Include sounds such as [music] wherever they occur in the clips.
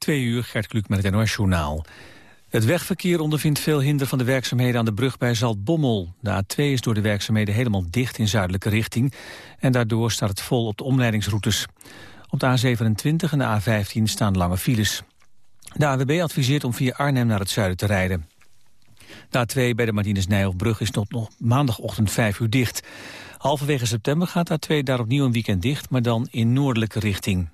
Twee uur, Gert Kluk met het NOS-journaal. Het wegverkeer ondervindt veel hinder van de werkzaamheden aan de brug bij Zaltbommel. De A2 is door de werkzaamheden helemaal dicht in zuidelijke richting... en daardoor staat het vol op de omleidingsroutes. Op de A27 en de A15 staan lange files. De AWB adviseert om via Arnhem naar het zuiden te rijden. De A2 bij de Martinez Nijhoffbrug is tot nog maandagochtend 5 uur dicht. Halverwege september gaat de A2 daar opnieuw een weekend dicht, maar dan in noordelijke richting.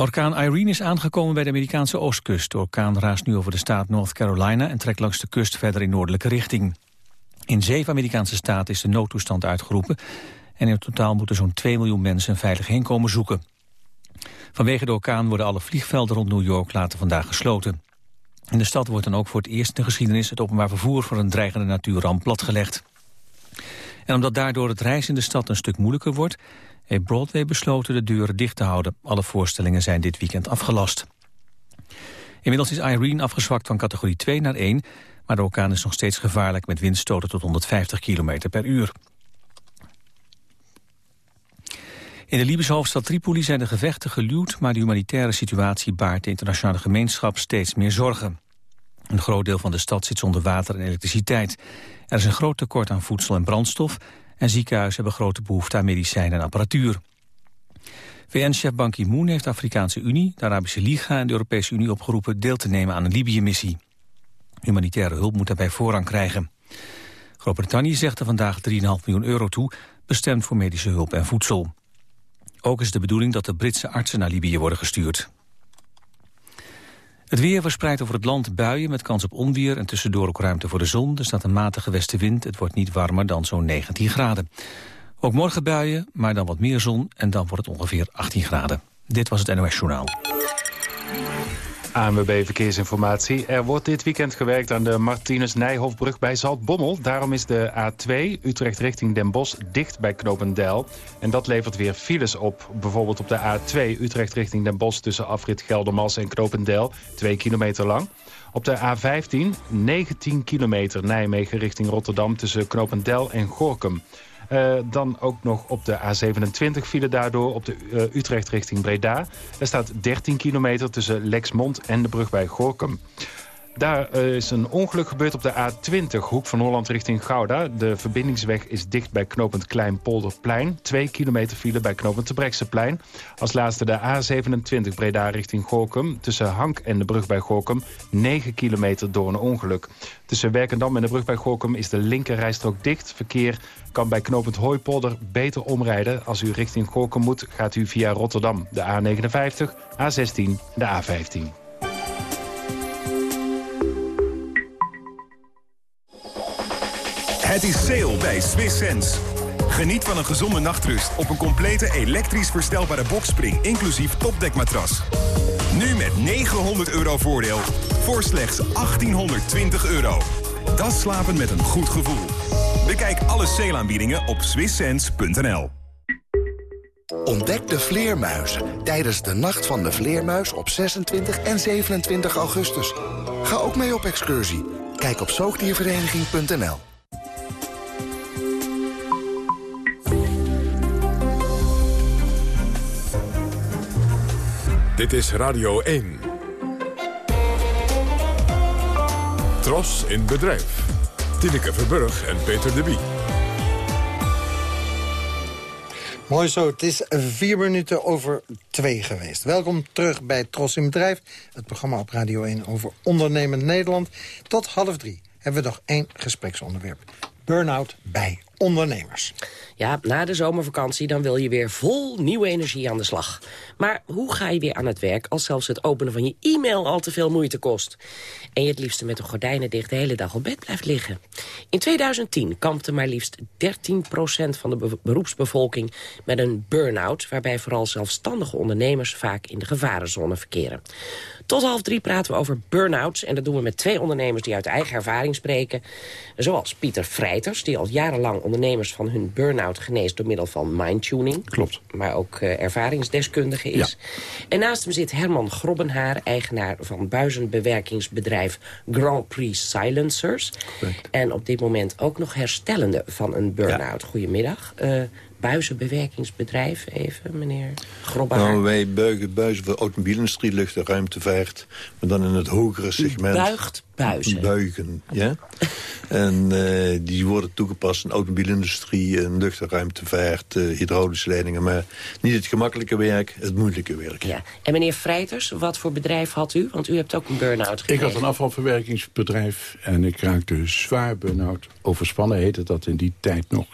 Orkaan Irene is aangekomen bij de Amerikaanse oostkust. De orkaan raast nu over de staat North Carolina en trekt langs de kust verder in noordelijke richting. In zeven Amerikaanse staten is de noodtoestand uitgeroepen en in totaal moeten zo'n 2 miljoen mensen veilig heen komen zoeken. Vanwege de orkaan worden alle vliegvelden rond New York later vandaag gesloten. In de stad wordt dan ook voor het eerst in de geschiedenis het openbaar vervoer voor een dreigende natuurramp platgelegd. En omdat daardoor het reizen in de stad een stuk moeilijker wordt, heeft Broadway besloten de deuren dicht te houden. Alle voorstellingen zijn dit weekend afgelast. Inmiddels is Irene afgezwakt van categorie 2 naar 1... maar de orkaan is nog steeds gevaarlijk met windstoten tot 150 km per uur. In de Libische hoofdstad Tripoli zijn de gevechten geluwd... maar de humanitaire situatie baart de internationale gemeenschap steeds meer zorgen. Een groot deel van de stad zit zonder water en elektriciteit. Er is een groot tekort aan voedsel en brandstof... en ziekenhuizen hebben grote behoefte aan medicijnen en apparatuur. VN-chef Ban Ki-moon heeft de Afrikaanse Unie, de Arabische Liga... en de Europese Unie opgeroepen deel te nemen aan een Libië-missie. Humanitaire hulp moet daarbij voorrang krijgen. Groot-Brittannië zegt er vandaag 3,5 miljoen euro toe... bestemd voor medische hulp en voedsel. Ook is de bedoeling dat de Britse artsen naar Libië worden gestuurd. Het weer verspreidt over het land buien met kans op onweer... en tussendoor ook ruimte voor de zon. Er staat een matige westenwind. Het wordt niet warmer dan zo'n 19 graden. Ook morgen buien, maar dan wat meer zon... en dan wordt het ongeveer 18 graden. Dit was het NOS Journaal. ANWB Verkeersinformatie. Er wordt dit weekend gewerkt aan de Martinus-Nijhofbrug bij Zaltbommel. Daarom is de A2 Utrecht richting Den Bosch dicht bij Knopendijl. En dat levert weer files op. Bijvoorbeeld op de A2 Utrecht richting Den Bosch... tussen afrit Geldermals en Knopendijl, 2 kilometer lang. Op de A15 19 kilometer Nijmegen richting Rotterdam... tussen Knopendijl en Gorkum. Uh, dan ook nog op de A27 file daardoor op de uh, Utrecht richting Breda. Er staat 13 kilometer tussen Lexmond en de brug bij Gorkum. Daar uh, is een ongeluk gebeurd op de A20, hoek van Holland richting Gouda. De verbindingsweg is dicht bij knooppunt Kleinpolderplein. Twee kilometer file bij knooppunt Tebrechtseplein. Als laatste de A27 Breda richting Gorkum. Tussen Hank en de brug bij Gorkum 9 kilometer door een ongeluk. Tussen Werkendam en de brug bij Gorkum is de linkerrijstrook dicht. Verkeer kan bij knooppunt Hooipolder beter omrijden. Als u richting Gorkum moet, gaat u via Rotterdam. De A59, A16, de A15. Het is sale bij Swiss Sense. Geniet van een gezonde nachtrust op een complete elektrisch verstelbare bokspring... inclusief topdekmatras. Nu met 900 euro voordeel voor slechts 1820 euro. Dat slapen met een goed gevoel. Bekijk alle sale op swisssense.nl. Ontdek de vleermuizen tijdens de Nacht van de Vleermuis op 26 en 27 augustus. Ga ook mee op excursie. Kijk op zoogdiervereniging.nl. Dit is Radio 1. Tros in bedrijf. Tineke Verburg en Peter de Bie. Mooi zo, het is vier minuten over twee geweest. Welkom terug bij Tros in Bedrijf, het programma op Radio 1 over ondernemend Nederland. Tot half drie hebben we nog één gespreksonderwerp. Burnout bij ondernemers. Ja, na de zomervakantie dan wil je weer vol nieuwe energie aan de slag. Maar hoe ga je weer aan het werk als zelfs het openen van je e-mail al te veel moeite kost? En je het liefste met de gordijnen dicht de hele dag op bed blijft liggen. In 2010 kampte maar liefst 13% van de beroepsbevolking met een burn-out... waarbij vooral zelfstandige ondernemers vaak in de gevarenzone verkeren. Tot half drie praten we over burn-outs. En dat doen we met twee ondernemers die uit eigen ervaring spreken. Zoals Pieter Vrijters, die al jarenlang ondernemers van hun burn-out geneest... door middel van mindtuning. Klopt. Maar ook uh, ervaringsdeskundige is. En naast hem zit Herman Grobbenhaar, eigenaar van buizenbewerkingsbedrijf Grand Prix Silencers. En op dit moment ook nog herstellende van een burn-out. Goedemiddag. Uh, buizenbewerkingsbedrijf even, meneer Grobbaar? Nou, wij buigen buizen voor automobielindustrie, lucht- en ruimtevaart. Maar dan in het hogere segment. U buigt buizen? Buigen, ja. en uh, die worden toegepast in automobielindustrie, in lucht- en ruimtevaart, uh, hydraulische leidingen. Maar niet het gemakkelijke werk, het moeilijke werk. Ja. En meneer Freiters, wat voor bedrijf had u? Want u hebt ook een burn-out gekregen. Ik had een afvalverwerkingsbedrijf en ik raakte zwaar burn-out. Overspannen heette dat in die tijd nog.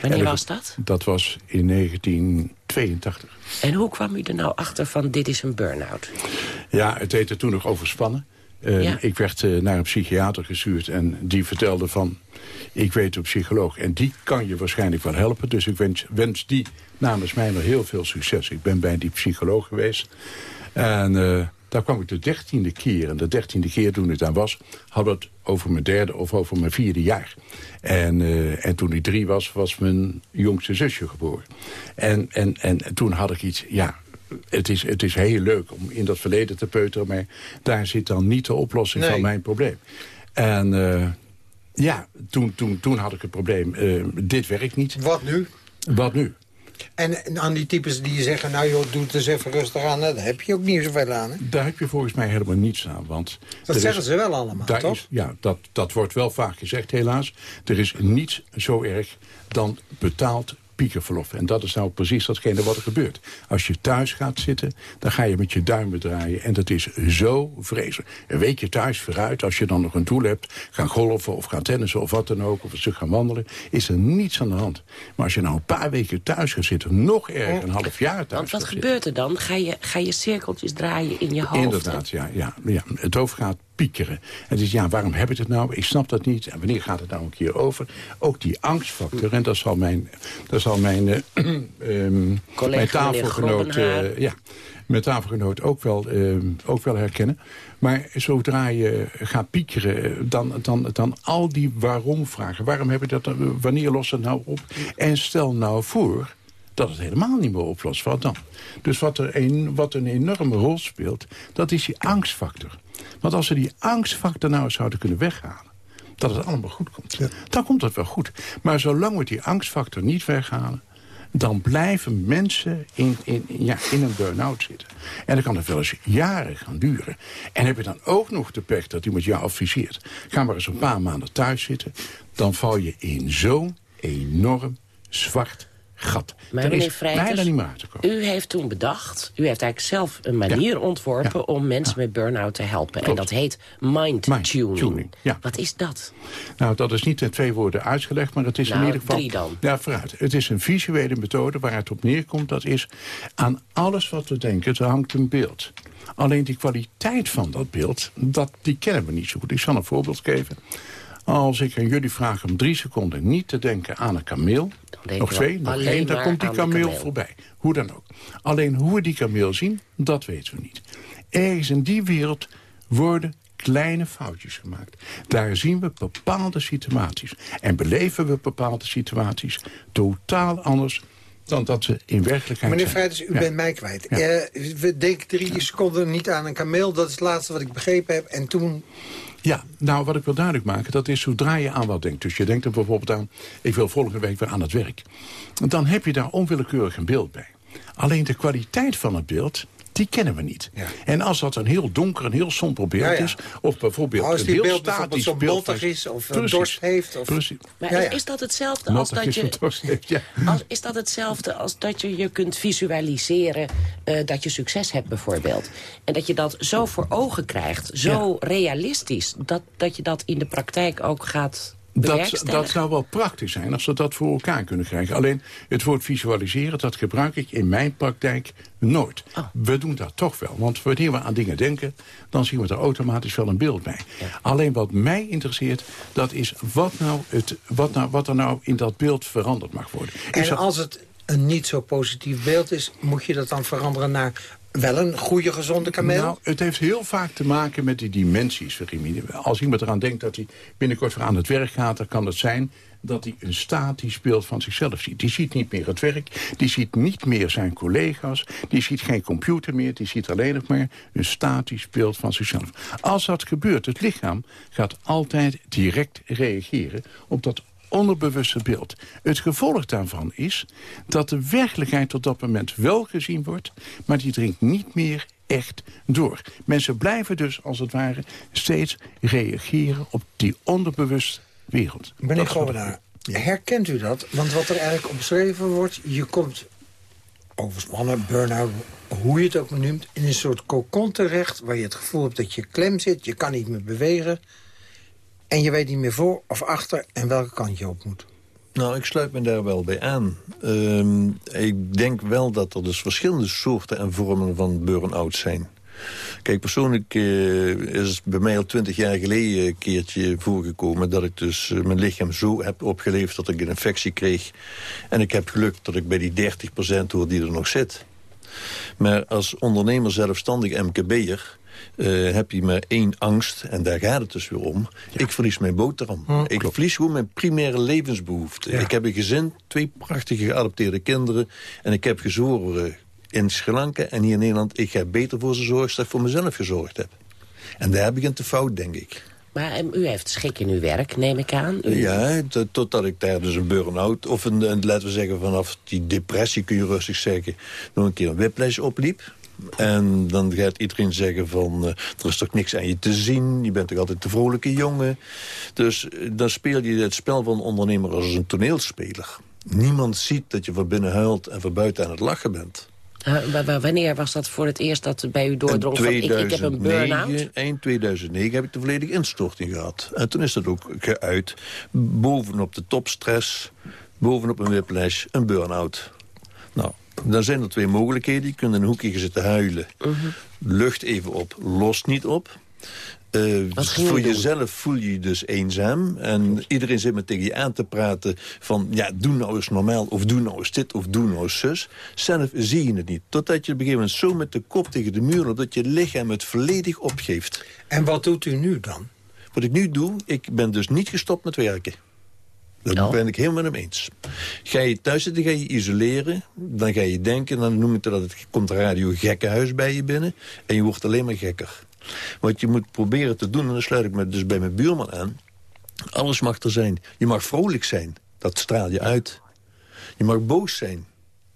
Wanneer was dat? Dat was in 1982. En hoe kwam u er nou achter van dit is een burn-out? Ja, het heette toen nog overspannen. Uh, ja. Ik werd uh, naar een psychiater gestuurd en die vertelde van... ik weet een psycholoog en die kan je waarschijnlijk wel helpen. Dus ik wens, wens die namens mij nog heel veel succes. Ik ben bij die psycholoog geweest. En uh, daar kwam ik de dertiende keer. En de dertiende keer toen ik daar was... we het over mijn derde of over mijn vierde jaar. En, uh, en toen ik drie was, was mijn jongste zusje geboren. En, en, en toen had ik iets... ja het is, het is heel leuk om in dat verleden te peuteren... maar daar zit dan niet de oplossing nee. van mijn probleem. En uh, ja, toen, toen, toen had ik het probleem, uh, dit werkt niet. Wat nu? Wat nu? En aan die types die zeggen, nou joh, doe het eens even rustig aan. Daar heb je ook niet zoveel aan. Hè? Daar heb je volgens mij helemaal niets aan. Want dat zeggen is, ze wel allemaal, toch? Is, ja, dat, dat wordt wel vaak gezegd helaas. Er is niets zo erg dan betaald piekerverlof. En dat is nou precies datgene wat er gebeurt. Als je thuis gaat zitten, dan ga je met je duimen draaien. En dat is zo vreselijk. Een weekje thuis vooruit, als je dan nog een doel hebt... gaan golven of gaan tennissen of wat dan ook, of een stuk gaan wandelen... is er niets aan de hand. Maar als je nou een paar weken thuis gaat zitten, nog erger, een half jaar thuis Want wat gebeurt er dan? Ga je, ga je cirkeltjes draaien in je hoofd? Inderdaad, ja, ja, ja. Het hoofd gaat piekeren. En dus ja, waarom heb ik het nou? Ik snap dat niet. En wanneer gaat het nou een keer over? Ook die angstfactor. En dat zal mijn, dat zal mijn, [clears throat] uh, um, mijn tafelgenoot... Uh, ja, mijn tafelgenoot ook wel, uh, ook wel herkennen. Maar zodra je gaat piekeren, dan, dan, dan al die waarom-vragen. Waarom heb ik dat? Wanneer lost het nou op? En stel nou voor dat het helemaal niet meer oplost. Wat dan? Dus wat, er een, wat een enorme rol speelt, dat is die angstfactor. Want als we die angstfactor nou zouden kunnen weghalen... dat het allemaal goed komt, ja. dan komt het wel goed. Maar zolang we die angstfactor niet weghalen... dan blijven mensen in, in, ja, in een burn-out zitten. En dan kan het wel eens jaren gaan duren. En heb je dan ook nog de pech dat iemand jou adviseert... ga maar eens een paar maanden thuis zitten... dan val je in zo'n enorm zwart gat. Maar er is bijna niet meer uit te komen. U heeft toen bedacht, u heeft eigenlijk zelf een manier ja. ontworpen... Ja. om mensen met burn-out te helpen. Klopt. En dat heet mind-tuning. Mind Wat is dat? Nou, dat is niet in twee woorden uitgelegd, maar het is nou, in ieder geval... drie dan. Ja, vooruit. Het is een visuele methode waar het op neerkomt. Dat is aan alles wat we denken, er hangt een beeld. Alleen die kwaliteit van dat beeld, dat, die kennen we niet zo goed. Ik zal een voorbeeld geven. Als ik aan jullie vraag om drie seconden niet te denken aan een kameel... nog twee, nog één, dan komt die kameel, kameel voorbij. Hoe dan ook. Alleen hoe we die kameel zien, dat weten we niet. Ergens in die wereld worden kleine foutjes gemaakt. Daar zien we bepaalde situaties. En beleven we bepaalde situaties totaal anders dan dat ze in werkelijkheid Meneer Freiters, u ja. bent mij kwijt. Ja. Uh, we denken drie seconden niet aan een kameel. Dat is het laatste wat ik begrepen heb. En toen ja, nou wat ik wil duidelijk maken, dat is zodra je aan wat denkt. Dus je denkt er bijvoorbeeld aan, ik wil volgende week weer aan het werk. Dan heb je daar onwillekeurig een beeld bij. Alleen de kwaliteit van het beeld, die kennen we niet. Ja. En als dat een heel donker, een heel somber beeld ja, ja. is... of bijvoorbeeld als een heel beeld statisch zo beeld... is of precies, dorst heeft. Of... Precies. Maar is dat hetzelfde als dat je... Heeft, [laughs] ja. als, is dat hetzelfde als dat je je kunt visualiseren... Uh, dat je succes hebt bijvoorbeeld? En dat je dat zo voor ogen krijgt, zo realistisch... Dat, dat je dat in de praktijk ook gaat dat, dat zou wel praktisch zijn als we dat voor elkaar kunnen krijgen. Alleen het woord visualiseren, dat gebruik ik in mijn praktijk nooit. Oh. We doen dat toch wel, want wanneer we aan dingen denken... dan zien we er automatisch wel een beeld bij. Ja. Alleen wat mij interesseert, dat is wat, nou het, wat, nou, wat er nou in dat beeld veranderd mag worden. En dat... als het een niet zo positief beeld is... moet je dat dan veranderen naar wel een goede, gezonde kameel? Nou, het heeft heel vaak te maken met die dimensies. Als iemand eraan denkt dat hij binnenkort weer aan het werk gaat... dan kan het zijn dat hij een statisch beeld van zichzelf ziet. Die ziet niet meer het werk, die ziet niet meer zijn collega's... die ziet geen computer meer, die ziet alleen nog maar een statisch beeld van zichzelf. Als dat gebeurt, het lichaam gaat altijd direct reageren op dat onderbewuste beeld. Het gevolg daarvan is dat de werkelijkheid tot dat moment wel gezien wordt... maar die dringt niet meer echt door. Mensen blijven dus, als het ware, steeds reageren op die onderbewuste wereld. Meneer Govenaar, herkent u dat? Want wat er eigenlijk omschreven wordt, je komt overspannen, burn-out, hoe je het ook noemt... in een soort cocon terecht waar je het gevoel hebt dat je klem zit... je kan niet meer bewegen en je weet niet meer voor of achter en welke kant je op moet. Nou, ik sluit me daar wel bij aan. Ehm, ik denk wel dat er dus verschillende soorten en vormen van burn-out zijn. Kijk, persoonlijk uh, is bij mij al twintig jaar geleden een keertje voorgekomen... dat ik dus uh, mijn lichaam zo heb opgeleefd dat ik een infectie kreeg. En ik heb geluk dat ik bij die 30% hoor die er nog zit. Maar als ondernemer zelfstandig MKB'er... Uh, heb je maar één angst, en daar gaat het dus weer om. Ik verlies mijn boterham. Hm, ik verlies gewoon mijn primaire levensbehoefte. Ik heb een gezin, twee prachtige geadopteerde kinderen... en ik heb gezworen in Sri Lanka en hier in Nederland... ik ga beter voor ze zorgen dan ik voor mezelf gezorgd heb. En daar begint de fout, denk ik. Maar u heeft schik in uw werk, neem ik aan. U... Ja, totdat ik daar dus een burn-out... of een, een, laten we zeggen, vanaf die depressie kun je rustig zeggen... nog een keer een whiplash opliep. En dan gaat iedereen zeggen van, uh, er is toch niks aan je te zien. Je bent toch altijd de vrolijke jongen. Dus uh, dan speel je het spel van ondernemer als een toneelspeler. Niemand ziet dat je van binnen huilt en van buiten aan het lachen bent. Uh, wanneer was dat voor het eerst dat bij u doordrong van ik, ik heb een burn-out? Eind 2009 heb ik de volledige instorting gehad. En toen is dat ook geuit. Bovenop de topstress, bovenop een whiplash, een burn-out. Dan zijn er twee mogelijkheden. Je kunt in een hoekje zitten huilen. Uh Lucht even op, los niet op. Uh, voor jezelf voel je je dus eenzaam. En iedereen zit met tegen je aan te praten van... ja, doe nou eens normaal, of doe nou eens dit, of doe nou eens zus. Zelf zie je het niet. Totdat je op een gegeven moment zo met de kop tegen de muur... loopt dat je lichaam het volledig opgeeft. En wat doet u nu dan? Wat ik nu doe, ik ben dus niet gestopt met werken. Daar no. ben ik helemaal met hem eens. Ga je thuis zitten, ga je isoleren. Dan ga je denken, dan noem ik dat het komt radio gekkenhuis bij je binnen. En je wordt alleen maar gekker. Wat je moet proberen te doen, en dan sluit ik me dus bij mijn buurman aan... alles mag er zijn. Je mag vrolijk zijn, dat straal je uit. Je mag boos zijn,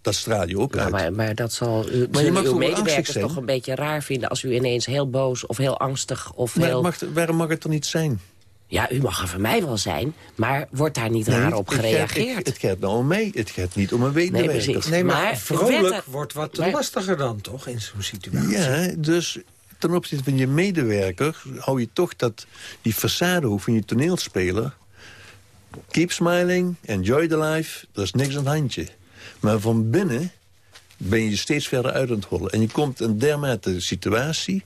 dat straal je ook nou, uit. Maar, maar dat zal u, maar je mag uw medewerkers toch een beetje raar vinden... als u ineens heel boos of heel angstig of maar heel... Mag, waarom mag het er niet zijn? Ja, u mag er van mij wel zijn, maar wordt daar niet nee, raar op gereageerd? Het, het, gaat nou om mij, het gaat niet om een medewerker. Nee, nee, maar, maar vrolijk wordt wat maar, lastiger dan, toch, in zo'n situatie? Ja, dus ten opzichte van je medewerker... hou je toch dat, die façade van je toneelspeler... keep smiling, enjoy the life, er is niks aan het handje. Maar van binnen ben je steeds verder uit aan het hollen. En je komt in dermate situatie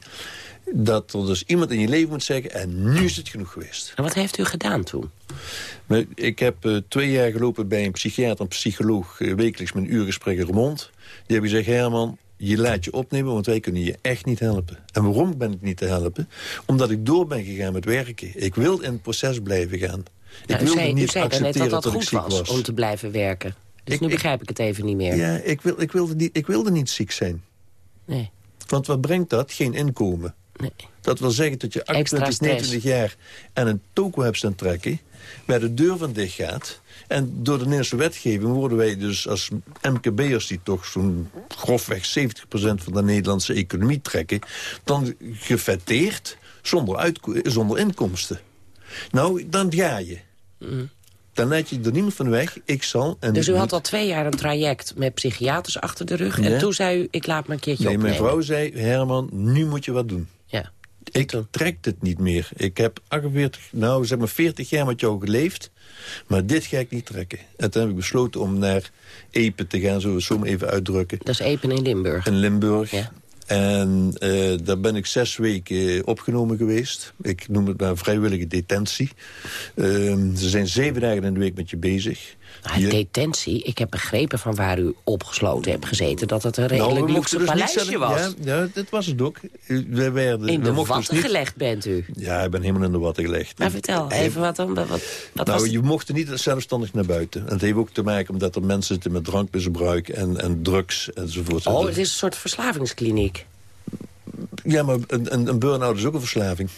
dat er dus iemand in je leven moet zeggen... en nu is het genoeg geweest. En wat heeft u gedaan toen? Ik heb uh, twee jaar gelopen bij een psychiater en psycholoog... Uh, wekelijks mijn uurgesprek in Remond. Die hebben gezegd, Herman, je laat je opnemen, want wij kunnen je echt niet helpen. En waarom ben ik niet te helpen? Omdat ik door ben gegaan met werken. Ik wil in het proces blijven gaan. Ja, ik wilde niet zei accepteren dat dat, dat goed was, was, om te blijven werken. Dus ik, nu begrijp ik, ik het even niet meer. Ja, ik, wil, ik, wilde niet, ik wilde niet ziek zijn. Nee. Want wat brengt dat? Geen inkomen. Nee. Dat wil zeggen dat je 28, 29 jaar en een toko hebt staan trekken... waar de deur van dicht gaat. En door de Nederlandse wetgeving worden wij dus als MKB'ers... die toch zo'n grofweg 70% van de Nederlandse economie trekken... dan gefetteerd zonder, zonder inkomsten. Nou, dan ga je. Mm. Dan laat je er niemand van weg. Ik zal... En dus u had al twee jaar een traject met psychiaters achter de rug... en toen zei u, ik laat me een keertje nee, opnemen. mijn vrouw zei, Herman, nu moet je wat doen. Ja. Ik trek het niet meer. Ik heb 48, nou zeg maar 40 jaar met jou geleefd. Maar dit ga ik niet trekken. En toen heb ik besloten om naar Epen te gaan, zullen we zo maar even uitdrukken. Dat is Epen in Limburg. In Limburg. Ja. En uh, daar ben ik zes weken opgenomen geweest. Ik noem het maar vrijwillige detentie. Uh, ze zijn zeven dagen in de week met je bezig. Maar detentie, ik heb begrepen van waar u opgesloten hebt gezeten... dat het een redelijk nou, luxe dus paleisje was. Ja, ja, dat was het ook. We werden, in de watten dus niet... gelegd bent u. Ja, ik ben helemaal in de watten gelegd. Maar vertel, even wat dan. Wat, wat nou, was je mocht niet zelfstandig naar buiten. En het heeft ook te maken omdat er mensen zitten met drankmisbruik en, en drugs enzovoort. Oh, het is een soort verslavingskliniek. Ja, maar een, een, een burn-out is ook een verslaving.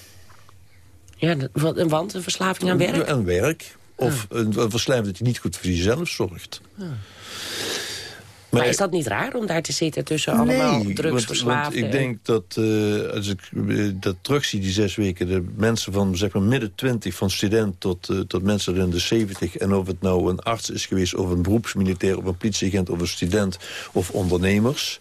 Ja, want een verslaving aan werk? Aan werk. Of een, een verslaving dat je niet goed voor jezelf zorgt. Maar, is dat niet raar om daar te zitten tussen allemaal nee, drugsverslaafden? Want, ik denk dat, uh, als ik uh, dat terugzie, die zes weken... de mensen van zeg maar, midden twintig, van student tot, uh, tot mensen in de zeventig... en of het nou een arts is geweest, of een beroepsmilitair... of een politieagent, of een student, of ondernemers...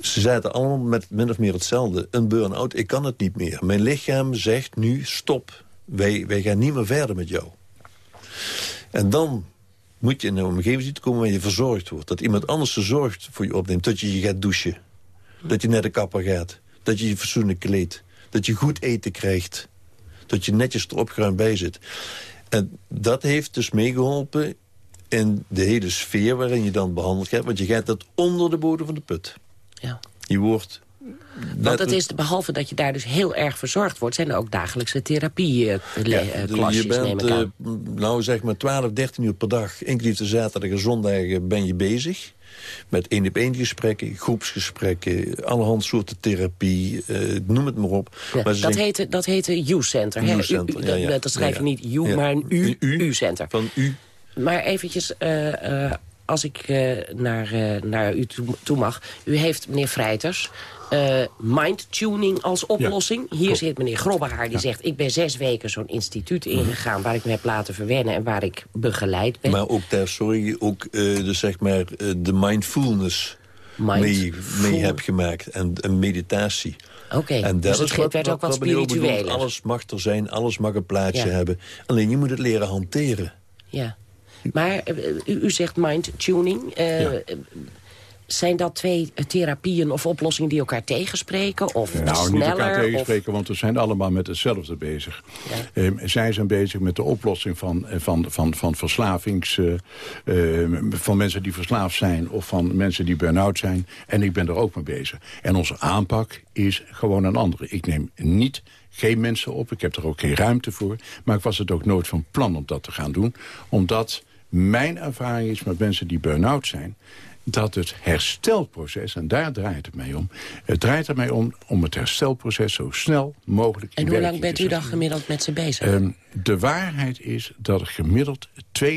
ze zaten allemaal met min of meer hetzelfde. Een burn-out, ik kan het niet meer. Mijn lichaam zegt nu, stop. Wij, wij gaan niet meer verder met jou. En dan moet je in een omgeving zien te komen waar je verzorgd wordt. Dat iemand anders de zorg voor je opneemt. Dat je je gaat douchen. Dat je naar de kapper gaat. Dat je je fatsoenlijk kleedt. Dat je goed eten krijgt. Dat je netjes erop geruimd bij zit. En dat heeft dus meegeholpen in de hele sfeer waarin je dan behandeld gaat. Want je gaat dat onder de bodem van de put. Ja. Je wordt want het is, behalve dat je daar dus heel erg verzorgd wordt... zijn er ook dagelijkse therapieklasjes, ja, je bent, uh, nou zeg maar 12, 13 uur per dag... inclusief de zaterdag en zondag ben je bezig... met één-op-één gesprekken, groepsgesprekken... allerhand soorten therapie, uh, noem het maar op. Ja, maar dat, heette, dat heette U-Center. U-Center, ja, ja. Dat schrijf je niet U, maar een U-Center. Van U. Maar eventjes... Uh, als ik naar, naar u toe, toe, mag. U heeft, meneer Vrijters, uh, mindtuning als oplossing. Ja, Hier zit meneer Grobbehaar die ja. zegt... ik ben zes weken zo'n instituut ingegaan... waar ik me heb laten verwennen en waar ik begeleid ben. Maar ook daar, sorry, ook uh, dus zeg maar uh, de mindfulness Mind mee, mee heb gemaakt. En, en meditatie. Oké, okay, en dat dus het wat, werd ook wat, wat spiritueel. Alles mag er zijn, alles mag een plaatsje ja. hebben. Alleen je moet het leren hanteren. Ja, maar u, u zegt mindtuning... Uh, zijn dat twee therapieën of oplossingen die elkaar tegenspreken? Of nou, sneller, niet elkaar tegenspreken, of... want we zijn allemaal met hetzelfde bezig. Ja. Um, zij zijn bezig met de oplossing van, van, van, van verslavings... Uh, uh, van mensen die verslaafd zijn of van mensen die burn-out zijn. En ik ben er ook mee bezig. En onze aanpak is gewoon een andere. Ik neem niet geen mensen op, ik heb er ook geen ruimte voor. Maar ik was het ook nooit van plan om dat te gaan doen. Omdat mijn ervaring is met mensen die burn-out zijn dat het herstelproces, en daar draait het mee om... het draait er mee om om het herstelproces zo snel mogelijk En hoe lang bent u dan gemiddeld met ze bezig? Um, de waarheid is dat ik gemiddeld 2,5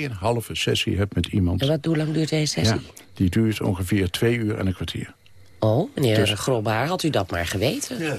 sessie heb met iemand. En wat, hoe lang duurt deze sessie? Ja, die duurt ongeveer twee uur en een kwartier. Oh, meneer dus, Grobbaar, had u dat maar geweten? Ja,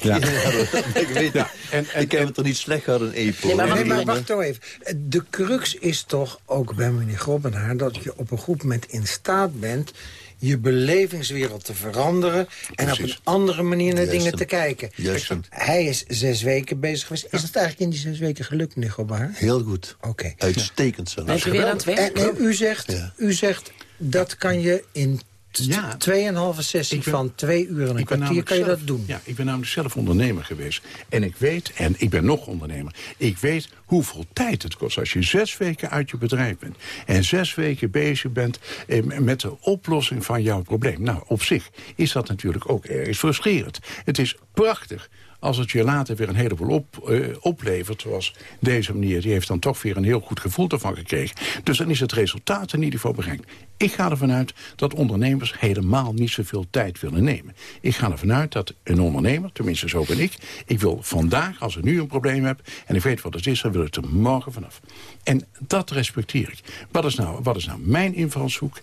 ja. [laughs] ik weet ja. En, en, ik heb het er niet slecht gehad in EPO. Nee, maar, nee, maar wacht toch even. De crux is toch ook bij meneer Grobbenaar... dat je op een goed moment in staat bent je belevingswereld te veranderen... en op een andere manier naar dingen te kijken. Juist. Hij is zes weken bezig geweest. Is dat eigenlijk in die zes weken gelukt, meneer Grobbaar? Heel goed. Oké. Okay. Uitstekend zelfs. Bent u weer aan het werk? En, u, zegt, u zegt, dat kan je in ja. Tweeënhalve sessie ben, van twee uur en een kwartier kan je zelf, dat doen. Ja, ik ben namelijk zelf ondernemer geweest. En ik weet, en ik ben nog ondernemer... ik weet hoeveel tijd het kost als je zes weken uit je bedrijf bent... en zes weken bezig bent eh, met de oplossing van jouw probleem. Nou, op zich is dat natuurlijk ook ergens frustrerend. Het is prachtig als het je later weer een heleboel op, uh, oplevert... zoals deze manier, die heeft dan toch weer een heel goed gevoel ervan gekregen. Dus dan is het resultaat in ieder geval bereikt. Ik ga ervan uit dat ondernemers helemaal niet zoveel tijd willen nemen. Ik ga ervan uit dat een ondernemer, tenminste zo ben ik... ik wil vandaag, als ik nu een probleem heb en ik weet wat het is... dan wil ik er morgen vanaf. En dat respecteer ik. Wat is nou, wat is nou mijn invalshoek?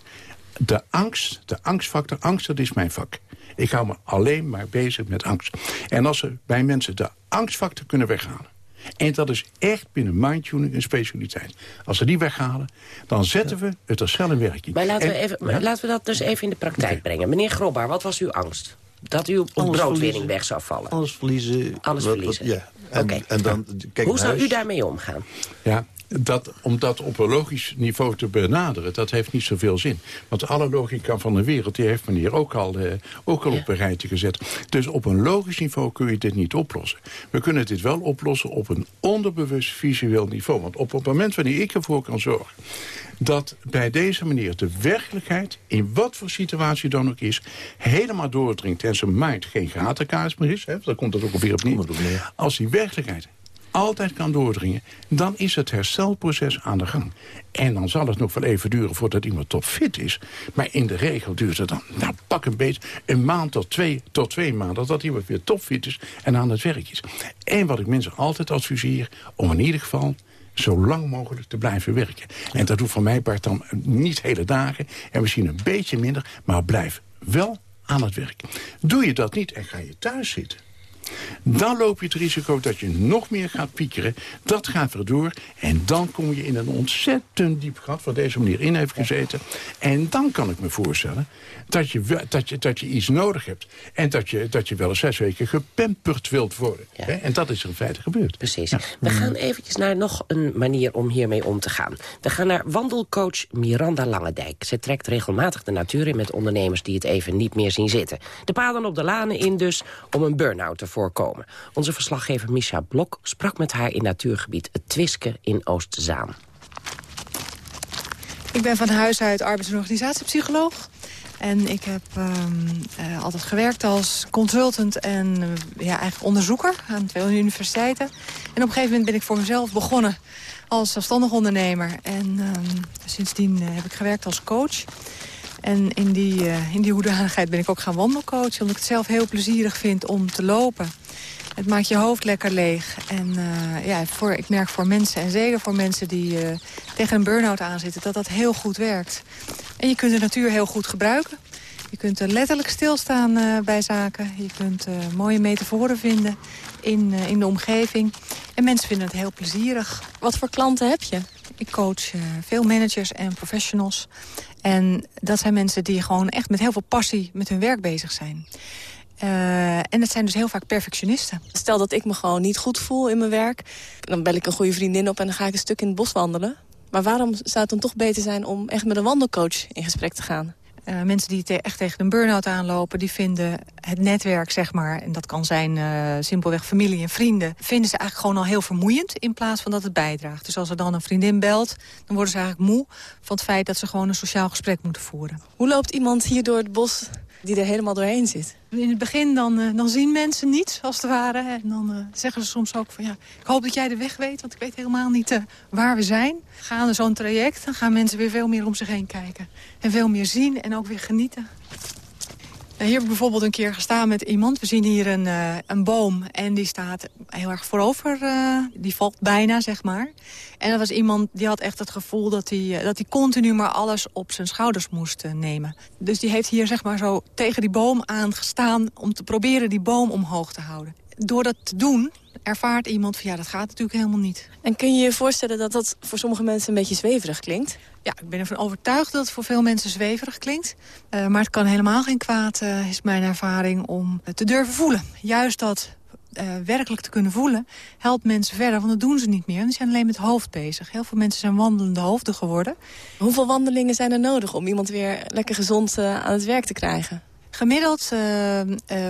De angst, de angstfactor, angst, dat is mijn vak. Ik hou me alleen maar bezig met angst. En als we bij mensen de angstfactor kunnen weghalen... En dat is echt binnen mindtuning een specialiteit. Als we die weghalen, dan zetten we het er snel in werking. Maar laten, we, even, ja? laten we dat dus even in de praktijk okay. brengen. Meneer Grobbaar, wat was uw angst? Dat uw broodwinning weg zou vallen? Alles verliezen. Alles verliezen. Wat, ja. En, okay. en dan, kijk Hoe zou u daarmee omgaan? Ja, dat, om dat op een logisch niveau te benaderen, dat heeft niet zoveel zin. Want alle logica van de wereld, die heeft meneer ook al, eh, ook al ja. op een rijtje gezet. Dus op een logisch niveau kun je dit niet oplossen. We kunnen dit wel oplossen op een onderbewust visueel niveau. Want op het moment wanneer ik ervoor kan zorgen dat bij deze manier de werkelijkheid, in wat voor situatie dan ook is, helemaal doordringt en zijn mind geen gatenkaars meer is, hè, daar komt het ook alweer op neer. Als die werkelijkheid altijd kan doordringen... dan is het herstelproces aan de gang. En dan zal het nog wel even duren voordat iemand topfit is. Maar in de regel duurt het dan, nou pak een beetje... een maand tot twee, tot twee maanden dat iemand weer topfit is... en aan het werk is. En wat ik mensen altijd adviseer, om in ieder geval zo lang mogelijk te blijven werken. En dat doet voor mij part dan niet hele dagen en misschien een beetje minder... maar blijf wel aan het werk. Doe je dat niet en ga je thuis zitten dan loop je het risico dat je nog meer gaat piekeren. Dat gaat erdoor. En dan kom je in een ontzettend diep gat... waar deze meneer in heeft gezeten. En dan kan ik me voorstellen dat je, dat je, dat je iets nodig hebt. En dat je, dat je wel eens zes weken gepamperd wilt worden. En dat is er in feite gebeurd. Precies. We gaan eventjes naar nog een manier om hiermee om te gaan. We gaan naar wandelcoach Miranda Langendijk. Ze trekt regelmatig de natuur in met ondernemers die het even niet meer zien zitten. De paden op de lanen in dus om een burn-out te voorkomen. Onze verslaggever Misha Blok sprak met haar in natuurgebied Het Twiske in Oostzaan. Ik ben van huis uit arbeids- en organisatiepsycholoog. En ik heb um, uh, altijd gewerkt als consultant en uh, ja, eigenlijk onderzoeker aan twee universiteiten. En op een gegeven moment ben ik voor mezelf begonnen als zelfstandig ondernemer. En um, sindsdien uh, heb ik gewerkt als coach. En in die, in die hoedanigheid ben ik ook gaan wandelcoachen... omdat ik het zelf heel plezierig vind om te lopen. Het maakt je hoofd lekker leeg. En uh, ja, voor, ik merk voor mensen, en zeker voor mensen die uh, tegen een burn-out aanzitten... dat dat heel goed werkt. En je kunt de natuur heel goed gebruiken. Je kunt er letterlijk stilstaan uh, bij zaken. Je kunt mooie metaforen vinden in, in de omgeving. En mensen vinden het heel plezierig. Wat voor klanten heb je? Ik coach veel managers en professionals. En dat zijn mensen die gewoon echt met heel veel passie met hun werk bezig zijn. Uh, en dat zijn dus heel vaak perfectionisten. Stel dat ik me gewoon niet goed voel in mijn werk. Dan bel ik een goede vriendin op en dan ga ik een stuk in het bos wandelen. Maar waarom zou het dan toch beter zijn om echt met een wandelcoach in gesprek te gaan? Uh, mensen die te echt tegen een burn-out aanlopen... die vinden het netwerk, zeg maar... en dat kan zijn uh, simpelweg familie en vrienden... vinden ze eigenlijk gewoon al heel vermoeiend... in plaats van dat het bijdraagt. Dus als er dan een vriendin belt... dan worden ze eigenlijk moe van het feit... dat ze gewoon een sociaal gesprek moeten voeren. Hoe loopt iemand hier door het bos die er helemaal doorheen zit? In het begin dan, uh, dan zien mensen niets, als het ware. En dan uh, zeggen ze soms ook van ja, ik hoop dat jij de weg weet... want ik weet helemaal niet uh, waar we zijn. Gaande zo'n traject, dan gaan mensen weer veel meer om zich heen kijken. En veel meer zien en ook weer genieten. Hier heb ik bijvoorbeeld een keer gestaan met iemand. We zien hier een, uh, een boom en die staat heel erg voorover. Uh, die valt bijna, zeg maar. En dat was iemand die had echt het gevoel dat hij, uh, dat hij continu maar alles op zijn schouders moest nemen. Dus die heeft hier zeg maar zo tegen die boom aangestaan om te proberen die boom omhoog te houden. Door dat te doen ervaart iemand van ja, dat gaat natuurlijk helemaal niet. En kun je je voorstellen dat dat voor sommige mensen een beetje zweverig klinkt? Ja, ik ben ervan overtuigd dat het voor veel mensen zweverig klinkt. Uh, maar het kan helemaal geen kwaad, uh, is mijn ervaring, om te durven voelen. Juist dat uh, werkelijk te kunnen voelen, helpt mensen verder. Want dat doen ze niet meer. Die zijn alleen met het hoofd bezig. Heel veel mensen zijn wandelende hoofden geworden. Hoeveel wandelingen zijn er nodig om iemand weer lekker gezond aan het werk te krijgen? Gemiddeld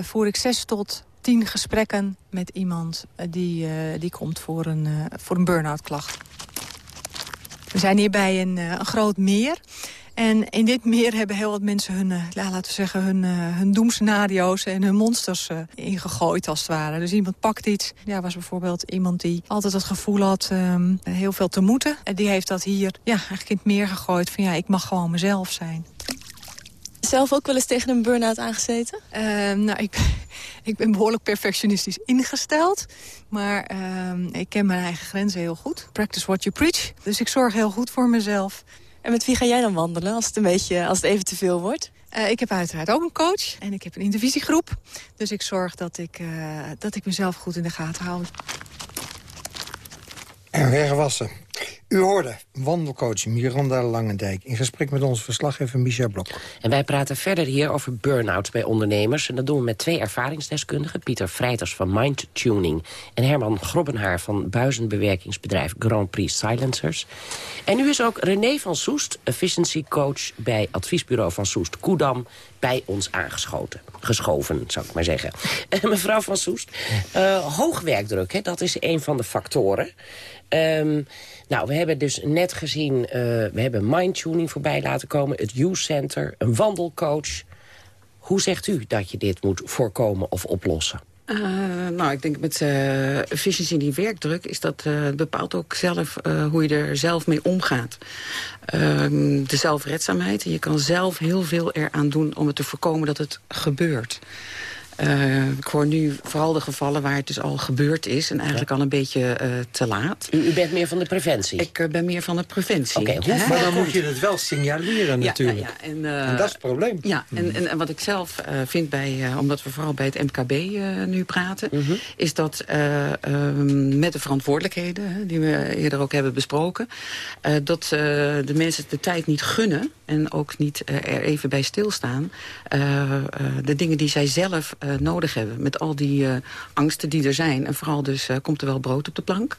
voer ik zes tot tien gesprekken met iemand die, uh, die komt voor een, uh, voor een burn-out klacht. We zijn hier bij een, een groot meer. En in dit meer hebben heel wat mensen hun, laten we zeggen, hun, hun doemscenario's en hun monsters ingegooid als het ware. Dus iemand pakt iets. Ja, was bijvoorbeeld iemand die altijd het gevoel had um, heel veel te moeten. En die heeft dat hier ja, eigenlijk in het meer gegooid van ja, ik mag gewoon mezelf zijn. Zelf ook wel eens tegen een burn-out aangezeten? Uh, nou, ik, [laughs] ik ben behoorlijk perfectionistisch ingesteld. Maar uh, ik ken mijn eigen grenzen heel goed. Practice what you preach. Dus ik zorg heel goed voor mezelf. En met wie ga jij dan wandelen als het, een beetje, als het even te veel wordt? Uh, ik heb uiteraard ook een coach. En ik heb een intervisiegroep. Dus ik zorg dat ik, uh, dat ik mezelf goed in de gaten hou. En wegwassen. U hoorde wandelcoach Miranda Langendijk... in gesprek met onze verslaggever Micha Blok. En wij praten verder hier over burn-out bij ondernemers. En dat doen we met twee ervaringsdeskundigen. Pieter Vrijters van Mind Tuning... en Herman Grobbenhaar van buizenbewerkingsbedrijf Grand Prix Silencers. En nu is ook René van Soest, efficiency coach... bij adviesbureau van Soest Koedam bij ons aangeschoten. Geschoven, zou ik maar zeggen. [laughs] mevrouw van Soest, uh, hoogwerkdruk, hè, dat is een van de factoren... Um, nou, we hebben dus net gezien, uh, we hebben mindtuning voorbij laten komen... het Youth Center, een wandelcoach. Hoe zegt u dat je dit moet voorkomen of oplossen? Uh, nou, ik denk met uh, in die werkdruk... is dat bepaalt ook zelf hoe je er zelf mee omgaat. Ehm, de zelfredzaamheid. Je kan zelf heel veel eraan doen om het te voorkomen dat het gebeurt. Uh, ik hoor nu vooral de gevallen waar het dus al gebeurd is... en eigenlijk al een beetje uh, te laat. U, u, bent meer van de preventie? Ik uh, ben meer van de preventie. Okay, maar dan moet je het wel signaleren natuurlijk. Ja, ja, en, en, dat is het probleem. Ja, en, en, en wat ik zelf vind, bij, omdat we vooral bij het MKB nu praten... -hmm. is dat ehm, met de verantwoordelijkheden, die we eerder ook hebben besproken... dat de mensen de tijd niet gunnen en ook niet er even bij stilstaan... de dingen die zij zelf nodig hebben. Met al die uh, angsten die er zijn. En vooral dus uh, komt er wel brood op de plank.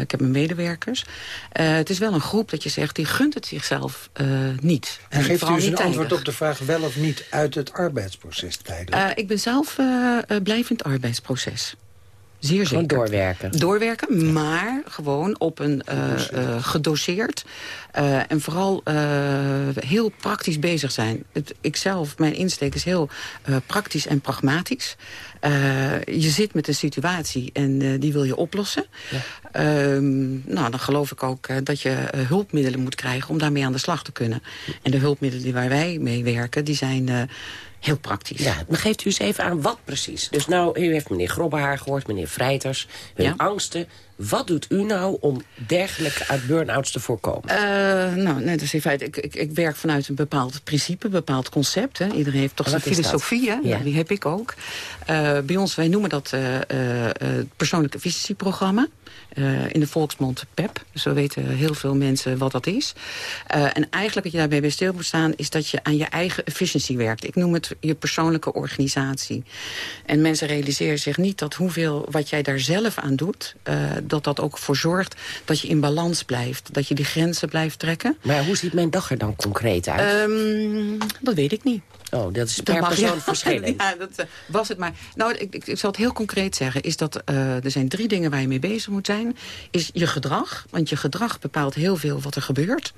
Ik heb mijn medewerkers. het is wel een groep dat je zegt, die gunt het zichzelf niet. En, en geeft u eens een antwoord op de vraag wel of niet uit het arbeidsproces tijdelijk? ik ben zelf blijvend arbeidsproces. Zeer gewoon zeker. doorwerken. Doorwerken, maar gewoon op een uh, uh, gedoseerd uh, en vooral heel praktisch bezig zijn. Het, ikzelf, mijn insteek is heel praktisch en pragmatisch. je zit met een situatie en die wil je oplossen. Ja. nou, dan geloof ik ook dat je hulpmiddelen moet krijgen om daarmee aan de slag te kunnen. En de hulpmiddelen waar wij mee werken, die zijn Heel praktisch. Ja, maar geeft u eens even aan wat precies. Dus nou, u heeft meneer Grobbehaar gehoord, meneer Vrijters. Hun ja. angsten. Wat doet u nou om dergelijke uit burn-outs te voorkomen? Uh, nou, net als in feite, ik, ik, ik, werk vanuit een bepaald principe, een bepaald concept. Hè. Iedereen heeft toch zijn filosofie, hè? Ja. die heb ik ook. Uh, bij ons, wij noemen dat uh, persoonlijk efficiëntieprogramma. Uh, in de volksmond PEP. Zo weten heel veel mensen wat dat is. Uh, en eigenlijk wat je daarbij bij stil moet staan... is dat je aan je eigen efficiëntie werkt. Ik noem het je persoonlijke organisatie. En mensen realiseren zich niet dat hoeveel wat jij daar zelf aan doet... Uh, dat dat ook voor zorgt dat je in balans blijft. Dat je die grenzen blijft trekken. Maar hoe ziet mijn dag er dan concreet uit? Um, dat weet ik niet. Oh, dat is per persoon ja, verschillend. [laughs] Ja, dat uh, was het maar. Nou, ik, ik, ik, zal het heel concreet zeggen. Is dat uh, er zijn drie dingen waar je mee bezig moet zijn. Is je gedrag. Want je gedrag bepaalt heel veel wat er gebeurt.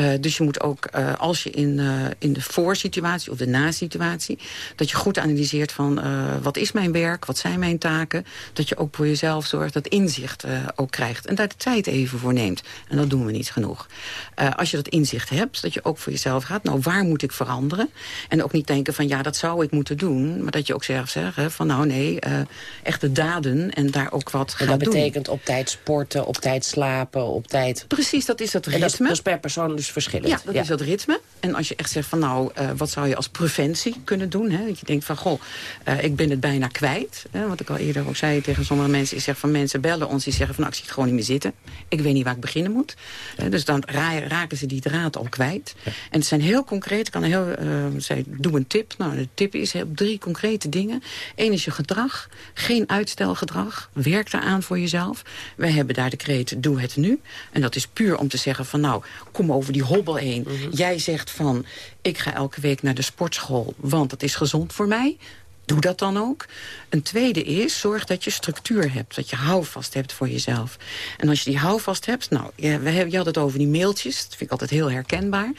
Uh, dus je moet ook, als je in, in de voorsituatie of de na-situatie... dat je goed analyseert van wat is mijn werk, wat zijn mijn taken. Dat je ook voor jezelf zorgt dat inzicht ook krijgt. En daar de tijd even voor neemt. En dat doen we niet genoeg. als je dat inzicht hebt, dat je ook voor jezelf gaat... nou, waar moet ik veranderen? En ook niet denken van ja, dat zou ik moeten doen. Maar dat je ook zegt, zeggen van nou nee, uh, echte daden en daar ook wat en dat doen. betekent op tijd sporten, op tijd slapen, op tijd... Precies, dat is dat ritme. En dat, dat is per persoon dus verschillend. Ja, dat ja. is dat ritme. En als je echt zegt van nou, uh, wat zou je als preventie kunnen doen? Hè? Dat je denkt van goh, uh, ik ben het bijna kwijt. Hè? Wat ik al eerder ook zei tegen sommige mensen. Ik zeg van mensen bellen ons die zeggen van nou, ik zie het gewoon niet meer zitten. Ik weet niet waar ik beginnen moet. dus dan ra raken ze die draad al kwijt. Ja. En het zijn heel concreet, kan heel, zij doe een tip. Nou, de tip is op drie concrete dingen. Eén is je gedrag. Geen uitstelgedrag. Werk daaraan voor jezelf. Wij hebben daar de kreet doe het nu. En dat is puur om te zeggen van nou, kom over die hobbel heen. Mm -hmm. Jij zegt van, ik ga elke week naar de sportschool, want dat is gezond voor mij. Doe dat dan ook. Een tweede is, zorg dat je structuur hebt. Dat je houvast hebt voor jezelf. En als je die houvast hebt... Nou, je, we hebben, je had het over die mailtjes. Dat vind ik altijd heel herkenbaar.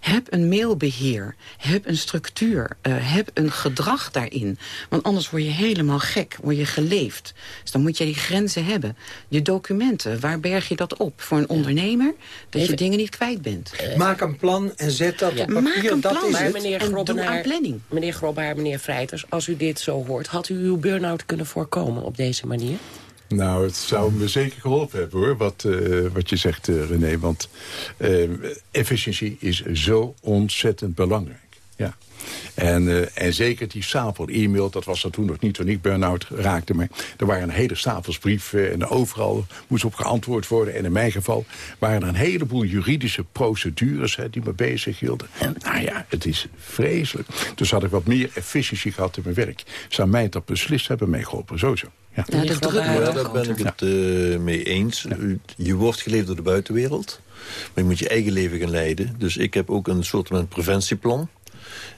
Heb een mailbeheer. Heb een structuur. Uh, heb een gedrag daarin. Want anders word je helemaal gek. Word je geleefd. Dus dan moet je die grenzen hebben. Je documenten. Waar berg je dat op? Voor een ondernemer. Dat Even. je dingen niet kwijt bent. Uh, Maak een plan en zet dat ja. op papier. Maak een dat plan. is Maar het. meneer planning. Meneer Grobbaar, meneer Vrijters, als u dit zo hoort... had u uw burn-out kunnen voorkomen op deze manier? Nou, het zou me zeker geholpen hebben, hoor, wat, uh, wat je zegt, uh, René. Want uh, efficiëntie is zo ontzettend belangrijk. Ja. En, uh, en zeker die stapel e-mail, dat was er toen nog niet toen ik burn-out raakte. Maar er waren een hele stapels brieven en overal moest op geantwoord worden. En in mijn geval waren er een heleboel juridische procedures hè, die me bezig hielden. En nou ja, het is vreselijk. Dus had ik wat meer efficiëntie gehad in mijn werk. Zou mij dat beslist hebben meegeholpen, sowieso. Ja, ja, de druk ja, daar ben ik het uh, mee eens. Ja. Je wordt geleefd door de buitenwereld. Maar je moet je eigen leven gaan leiden. Dus ik heb ook een soort van preventieplan.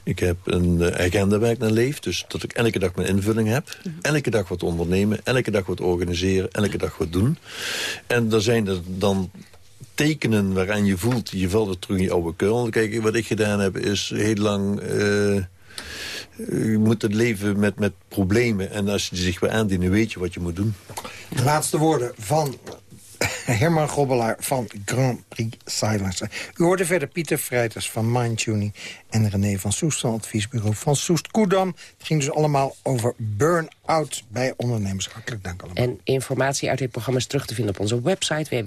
Ik heb een agenda waar ik naar leef. Dus dat ik elke dag mijn invulling heb. -hmm. Elke dag wat ondernemen. Elke dag wat organiseren. Elke dag wat doen. En er zijn er dan tekenen waaraan je voelt... je valt er terug in je oude kuil. Kijk, wat ik gedaan heb is heel lang... Uh, je moet het leven met, met problemen. En als je zich weer aandienen, weet je wat je moet doen. De laatste woorden van Herman Gobbelaar van Grand Prix Silence. U hoorde verder Pieter Vrijters van Mindtuning... en René van Soest van adviesbureau van Soest Koedam. Het ging dus allemaal over burn-out bij ondernemers. Hartelijk dank allemaal. En informatie uit dit programma is terug te vinden op onze website...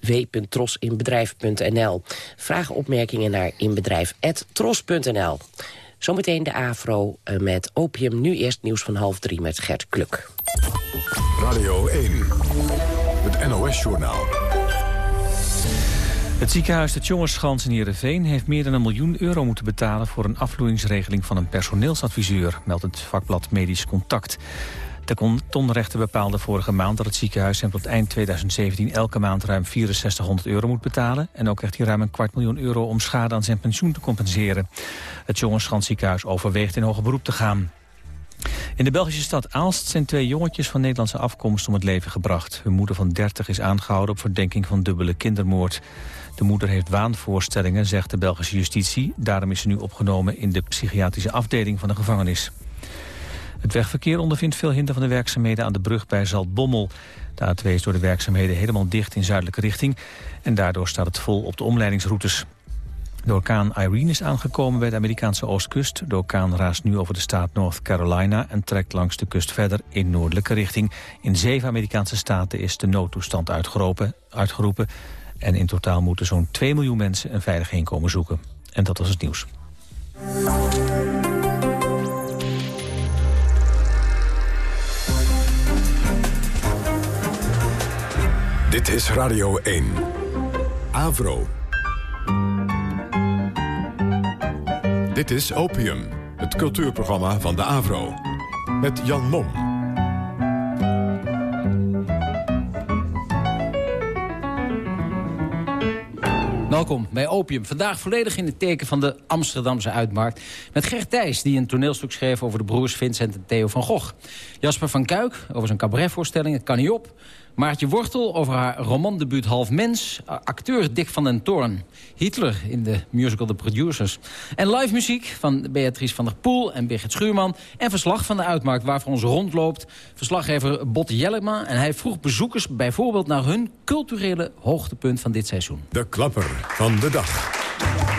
www.trosinbedrijf.nl Vragen, opmerkingen naar inbedrijf.tros.nl Zometeen de AVRO eh, met Opium. Nu eerst nieuws van half drie met Gert Kluk. Radio 1, het NOS-journaal. Het ziekenhuis de Tjongerschans in Heerenveen heeft meer dan een miljoen euro moeten betalen voor een afvloeingsregeling van een personeelsadviseur, meldt het vakblad Medisch Contact. De kantonrechter bepaalde vorige maand dat het ziekenhuis hem tot eind 2017 elke maand ruim 6400 euro moet betalen. En ook krijgt hij ruim een kwart miljoen euro om schade aan zijn pensioen te compenseren. Het Jongenschans ziekenhuis overweegt in hoger beroep te gaan. In de Belgische stad Aalst zijn twee jongetjes van Nederlandse afkomst om het leven gebracht. Hun moeder van 30 is aangehouden op verdenking van dubbele kindermoord. De moeder heeft waanvoorstellingen, zegt de Belgische justitie. Daarom is ze nu opgenomen in de psychiatrische afdeling van de gevangenis. Het wegverkeer ondervindt veel hinder van de werkzaamheden aan de brug bij Zaltbommel. De A2 is door de werkzaamheden helemaal dicht in zuidelijke richting... en daardoor staat het vol op de omleidingsroutes. De orkaan Irene is aangekomen bij de Amerikaanse oostkust. De orkaan raast nu over de staat North Carolina... en trekt langs de kust verder in noordelijke richting. In zeven Amerikaanse staten is de noodtoestand uitgeroepen. uitgeroepen en in totaal moeten zo'n 2 miljoen mensen een veilig heenkomen zoeken. En dat was het nieuws. Dit is Radio 1. Avro. Dit is Opium, het cultuurprogramma van de Avro. Met Jan Mom. Welkom bij Opium. Vandaag volledig in het teken van de Amsterdamse uitmarkt. Met Gert Thijs, die een toneelstuk schreef over de broers Vincent en Theo van Gogh. Jasper van Kuik over zijn cabaretvoorstelling Het kan niet op. Maartje Wortel over haar romandebuut Half Mens. Acteur Dick van den Toorn. Hitler in de musical The Producers. En live muziek van Beatrice van der Poel en Birgit Schuurman. En verslag van de Uitmarkt waar voor ons rondloopt. Verslaggever Botte Jellema. En hij vroeg bezoekers bijvoorbeeld naar hun culturele hoogtepunt van dit seizoen. De klapper van de dag.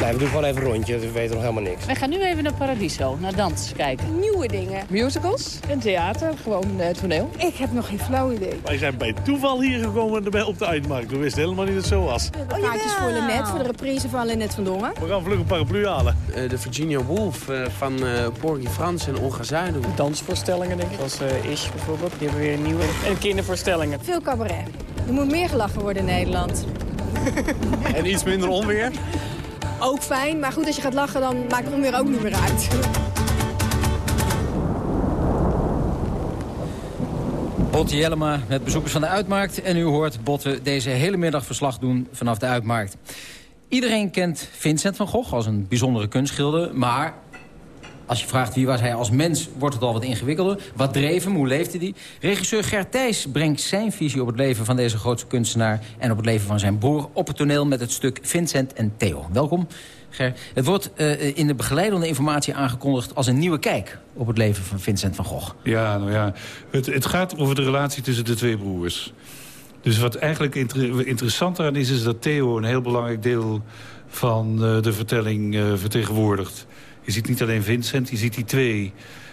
Nee, we doen gewoon even een rondje, we weten nog helemaal niks. Wij gaan nu even naar Paradiso, naar dans kijken. Nieuwe dingen. Musicals? En theater, gewoon uh, toneel. Ik heb nog geen flauw idee. Wij zijn bij toeval hier gekomen op de uitmarkt. We wisten helemaal niet dat het zo was. Oh, kaartjes voor Lennet, voor de reprise van Lennet van Dongen. We gaan vlug een paraplu halen. Uh, de Virginia Woolf uh, van uh, Porgy Frans en Olga Zuiden. Dansvoorstellingen, denk ik. Zoals Ish bijvoorbeeld. Die hebben weer een nieuwe. En kindervoorstellingen. Veel cabaret. Er moet meer gelachen worden in Nederland. en iets minder onweer? Ook fijn. Maar goed, als je gaat lachen, dan maakt het onweer ook niet meer uit. Botte Jellema met bezoekers van de Uitmarkt. En u hoort Botte deze hele middag verslag doen vanaf de Uitmarkt. Iedereen kent Vincent van Gogh als een bijzondere kunstschilder. Maar als je vraagt wie was hij als mens, wordt het al wat ingewikkelder. Wat dreef hem, hoe leefde hij? Regisseur Gert Thijs brengt zijn visie op het leven van deze grootste kunstenaar... en op het leven van zijn broer op het toneel met het stuk Vincent en Theo. Welkom, Ger. Het wordt uh, in de begeleidende informatie aangekondigd als een nieuwe kijk... op het leven van Vincent van Gogh. Ja, nou ja, het, het gaat over de relatie tussen de twee broers. Dus wat eigenlijk inter interessant aan is, is dat Theo een heel belangrijk deel van uh, de vertelling uh, vertegenwoordigt. Je ziet niet alleen Vincent, je ziet die twee.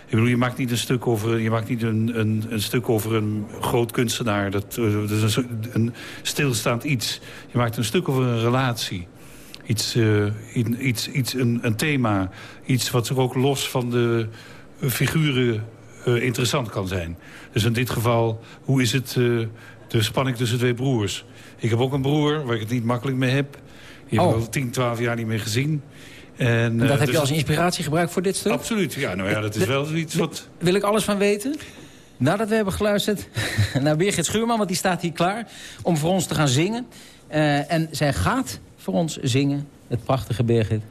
Ik bedoel, je maakt niet een stuk over, je maakt niet een, een, een stuk over een groot kunstenaar. Dat, dat is een, een, stilstaand iets. Je maakt een stuk over een relatie. Iets, uh, iets, iets een, een thema. Iets wat zich ook los van de figuren uh, interessant kan zijn. Dus in dit geval, hoe is het uh, de spanning tussen twee broers? Ik heb ook een broer waar ik het niet makkelijk mee heb. Die heb ik al 10, 12 jaar niet meer gezien. En, en dat uh, heb dus je als inspiratie gebruikt voor dit stuk? Absoluut, ja. Nou ja, dat is wel iets wat... Wil ik alles van weten? Nadat we hebben geluisterd [laughs] naar Birgit Schuurman, want die staat hier klaar... om voor ons te gaan zingen. Uh, en zij gaat voor ons zingen, het prachtige Birgit.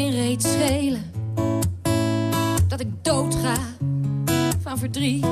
Geen reet schelen dat ik doodga van verdriet.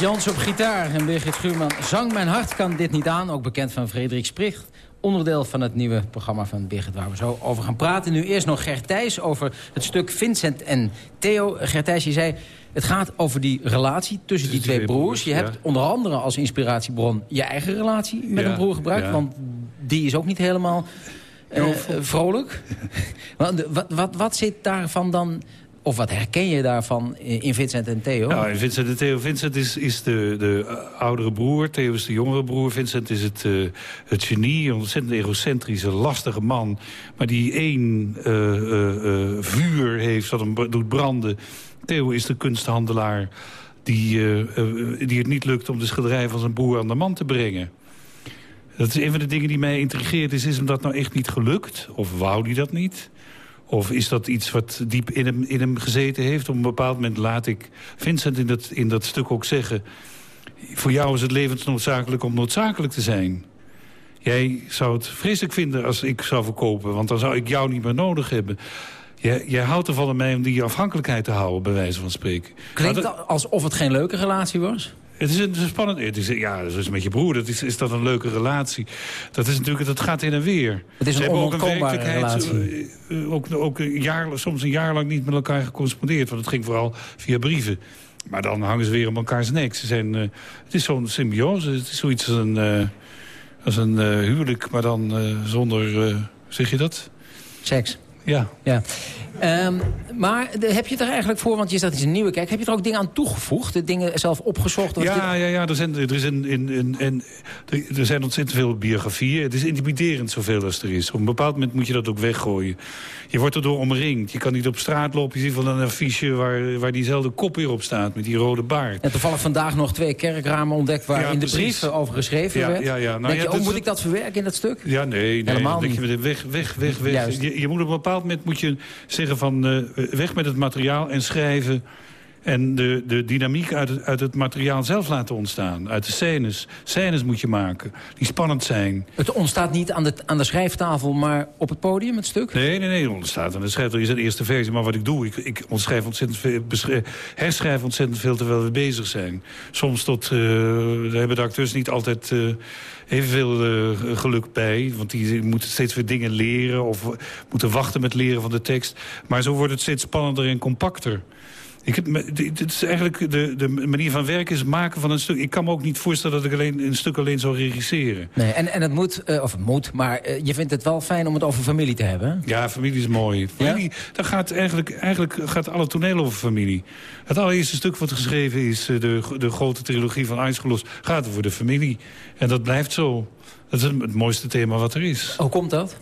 Jans op gitaar en Birgit Schuurman zang Mijn Hart kan dit niet aan. Ook bekend van Frederik Spricht. Onderdeel van het nieuwe programma van Birgit waar we zo over gaan praten. Nu eerst nog Gert Thijs over het stuk Vincent en Theo. Gert Thijs, je zei het gaat over die relatie tussen die twee broers. Je hebt onder andere als inspiratiebron je eigen relatie met Ja, een broer gebruikt. ja. Want die is ook niet helemaal eh, vrolijk. [laughs] Wat, wat, wat zit daarvan dan... Of wat herken je daarvan in Vincent en Theo? Nou, en Vincent en Theo. Vincent is, is de, de eh, oudere broer. Theo is de jongere broer. Vincent is het, eh, het genie. Een ontzettend egocentrische, lastige man. Maar die één eh, vuur heeft dat hem doet branden. Theo is de kunsthandelaar die, die het niet lukt om de schilderij van zijn broer aan de man te brengen. Dat is een van de dingen die mij intrigeert. Is, is hem dat nou echt niet gelukt? Of wou hij dat niet? Of is dat iets wat diep in hem, in hem gezeten heeft? Op een bepaald moment laat ik Vincent in dat, in dat stuk ook zeggen... voor jou is het levensnoodzakelijk om noodzakelijk te zijn. Jij zou het vreselijk vinden als ik zou verkopen... want dan zou ik jou niet meer nodig hebben. Jij, jij houdt ervan aan mij om die afhankelijkheid te houden, bij wijze van spreken. Klinkt dat- alsof het geen leuke relatie was? Het is, een, spannend. Het is, ja, dat is met je broer. Dat is, is dat een leuke relatie? Dat, is natuurlijk, dat gaat in en weer. Het is Ze een hebben ook werkelijkheid, relatie. eh, ook, ook een jaar, soms een jaar lang niet met elkaar gecorrespondeerd. Want het ging vooral via brieven. Maar dan hangen ze weer om elkaars nek. Ze zijn, eh, het is zo'n symbiose. Het is zoiets als een, eh, als een huwelijk, maar dan zonder... zeg je dat? Seks. Ja. ja. Ehm, maar de- heb je er eigenlijk voor, want je zegt het is een nieuwe kijk... heb je er ook dingen aan toegevoegd? De dingen zelf opgezocht? Of Ja, ja, ja, er zijn, er, is een, in, in, en, er- zijn ontzettend veel biografieën. Het is intimiderend zoveel als er is. Op een bepaald moment moet je dat ook weggooien. Je wordt erdoor omringd. Je kan niet op straat lopen. Je ziet wel een affiche waar, waar diezelfde kop weer op staat... met die rode baard. En toevallig vandaag nog twee kerkramen ontdekt... waar Ja, in de precies. brief over geschreven Ja, werd. ja, ja. Nou Denk ja, je, oh, moet ik dat verwerken in dat stuk? Ja, nee, nee. Helemaal denk je, niet. weg, weg, weg, weg. Je, je moet op een bepaald moment moet je zeggen van... eh, weg met het materiaal en schrijven... En de, de dynamiek uit het, uit het materiaal zelf laten ontstaan. Uit de scènes. Scènes moet je maken. Die spannend zijn. Het ontstaat niet aan de, aan de schrijftafel, maar op het podium, het stuk? Nee, nee, nee. Het ontstaat aan de schrijver. is de eerste versie. Maar wat ik doe, ik, ik ontschrijf ontzettend veel, herschrijf ontzettend veel terwijl we bezig zijn. Soms tot, daar hebben de acteurs niet altijd eh, evenveel eh, geluk bij. Want die moeten steeds weer dingen leren of moeten wachten met leren van de tekst. Maar zo wordt het steeds spannender en compacter. Ik, heb is eigenlijk de, de manier van werken is maken van een stuk. Ik kan me ook niet voorstellen dat ik alleen, een stuk alleen zou regisseren. Nee, en, en het moet, eh, of het moet, maar eh, je vindt het wel fijn om het over familie te hebben. Ja, familie is mooi. Familie, daar gaat eigenlijk, eigenlijk gaat alle toneel over familie. Het allereerste stuk wat geschreven is, eh, de, de grote trilogie van Aeschylus, gaat over de familie. En dat blijft zo. Dat is het mooiste thema wat er is. Hoe komt dat?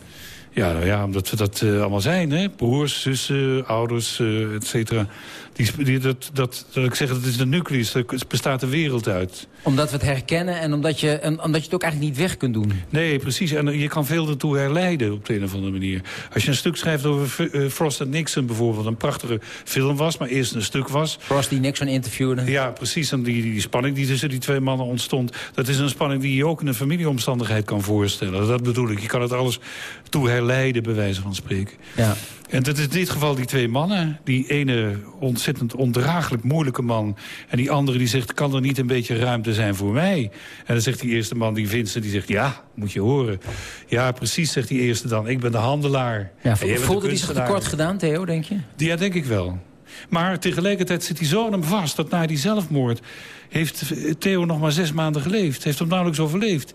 Ja, nou ja, omdat we dat allemaal zijn, hè? Broers, zussen, ouders, eh et cetera. Die, dat, dat, dat ik zeg, dat is de nucleus, daar bestaat de wereld uit. Omdat we het herkennen en omdat je, en, omdat je het ook eigenlijk niet weg kunt doen. Nee, precies. En je kan veel ertoe herleiden op de een of andere manier. Als je een stuk schrijft over eh, Frost en Nixon bijvoorbeeld... een prachtige film was, maar eerst een stuk was... Frost die Nixon interviewde. Ja, precies. En die, die spanning die tussen die twee mannen ontstond... dat is een spanning die je ook in een familieomstandigheid kan voorstellen. Dat bedoel ik. Je kan het alles toe herleiden, bij wijze van spreken. Ja. En dat is in dit geval die twee mannen. Die ene ontzettend ondraaglijk moeilijke man. En die andere die zegt, kan er niet een beetje ruimte zijn voor mij? En dan zegt die eerste man, die Vincent, die zegt, ja, moet je horen. Ja, precies, zegt die eerste dan. Ik ben de handelaar. Ja, voelde die zich tekort gedaan, Theo, denk je? Ja, denk ik wel. Maar tegelijkertijd zit hij zo aan hem vast... dat na die zelfmoord heeft Theo nog maar zes maanden geleefd. Heeft hem nauwelijks overleefd.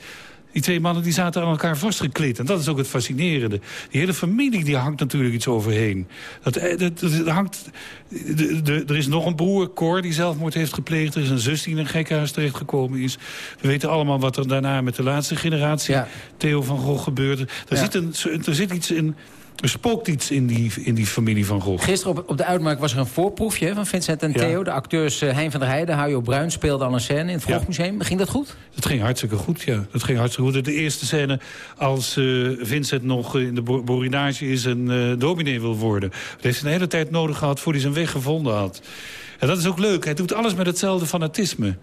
Die twee mannen die zaten aan elkaar vastgekleed. En dat is ook het fascinerende. Die hele familie die hangt natuurlijk iets overheen. Dat, eh, dat, dat- hangt, de, de- er is nog een broer, Cor, die zelfmoord heeft gepleegd. Er is een zus die in een gekkenhuis terechtgekomen is. We weten allemaal wat er daarna met de laatste generatie... Theo van Gogh gebeurde. Er, Ja. zit, een, er zit iets in... Er spookt iets in die, in die familie van Gogh. Gisteren op, op de Uitmarkt was er een voorproefje van Vincent en Ja. Theo. De acteurs eh, Hein van der Heijden, Hajo Bruin speelden al een scène in het Vroegmuseum. Ging dat goed? Dat ging hartstikke goed, ja. Dat ging hartstikke goed. De eerste scène als eh, Vincent nog in de bo- borinage is en eh dominee wil worden. Dat heeft hij een hele tijd nodig gehad voor hij zijn weg gevonden had. En dat is ook leuk. Hij doet alles met hetzelfde fanatisme.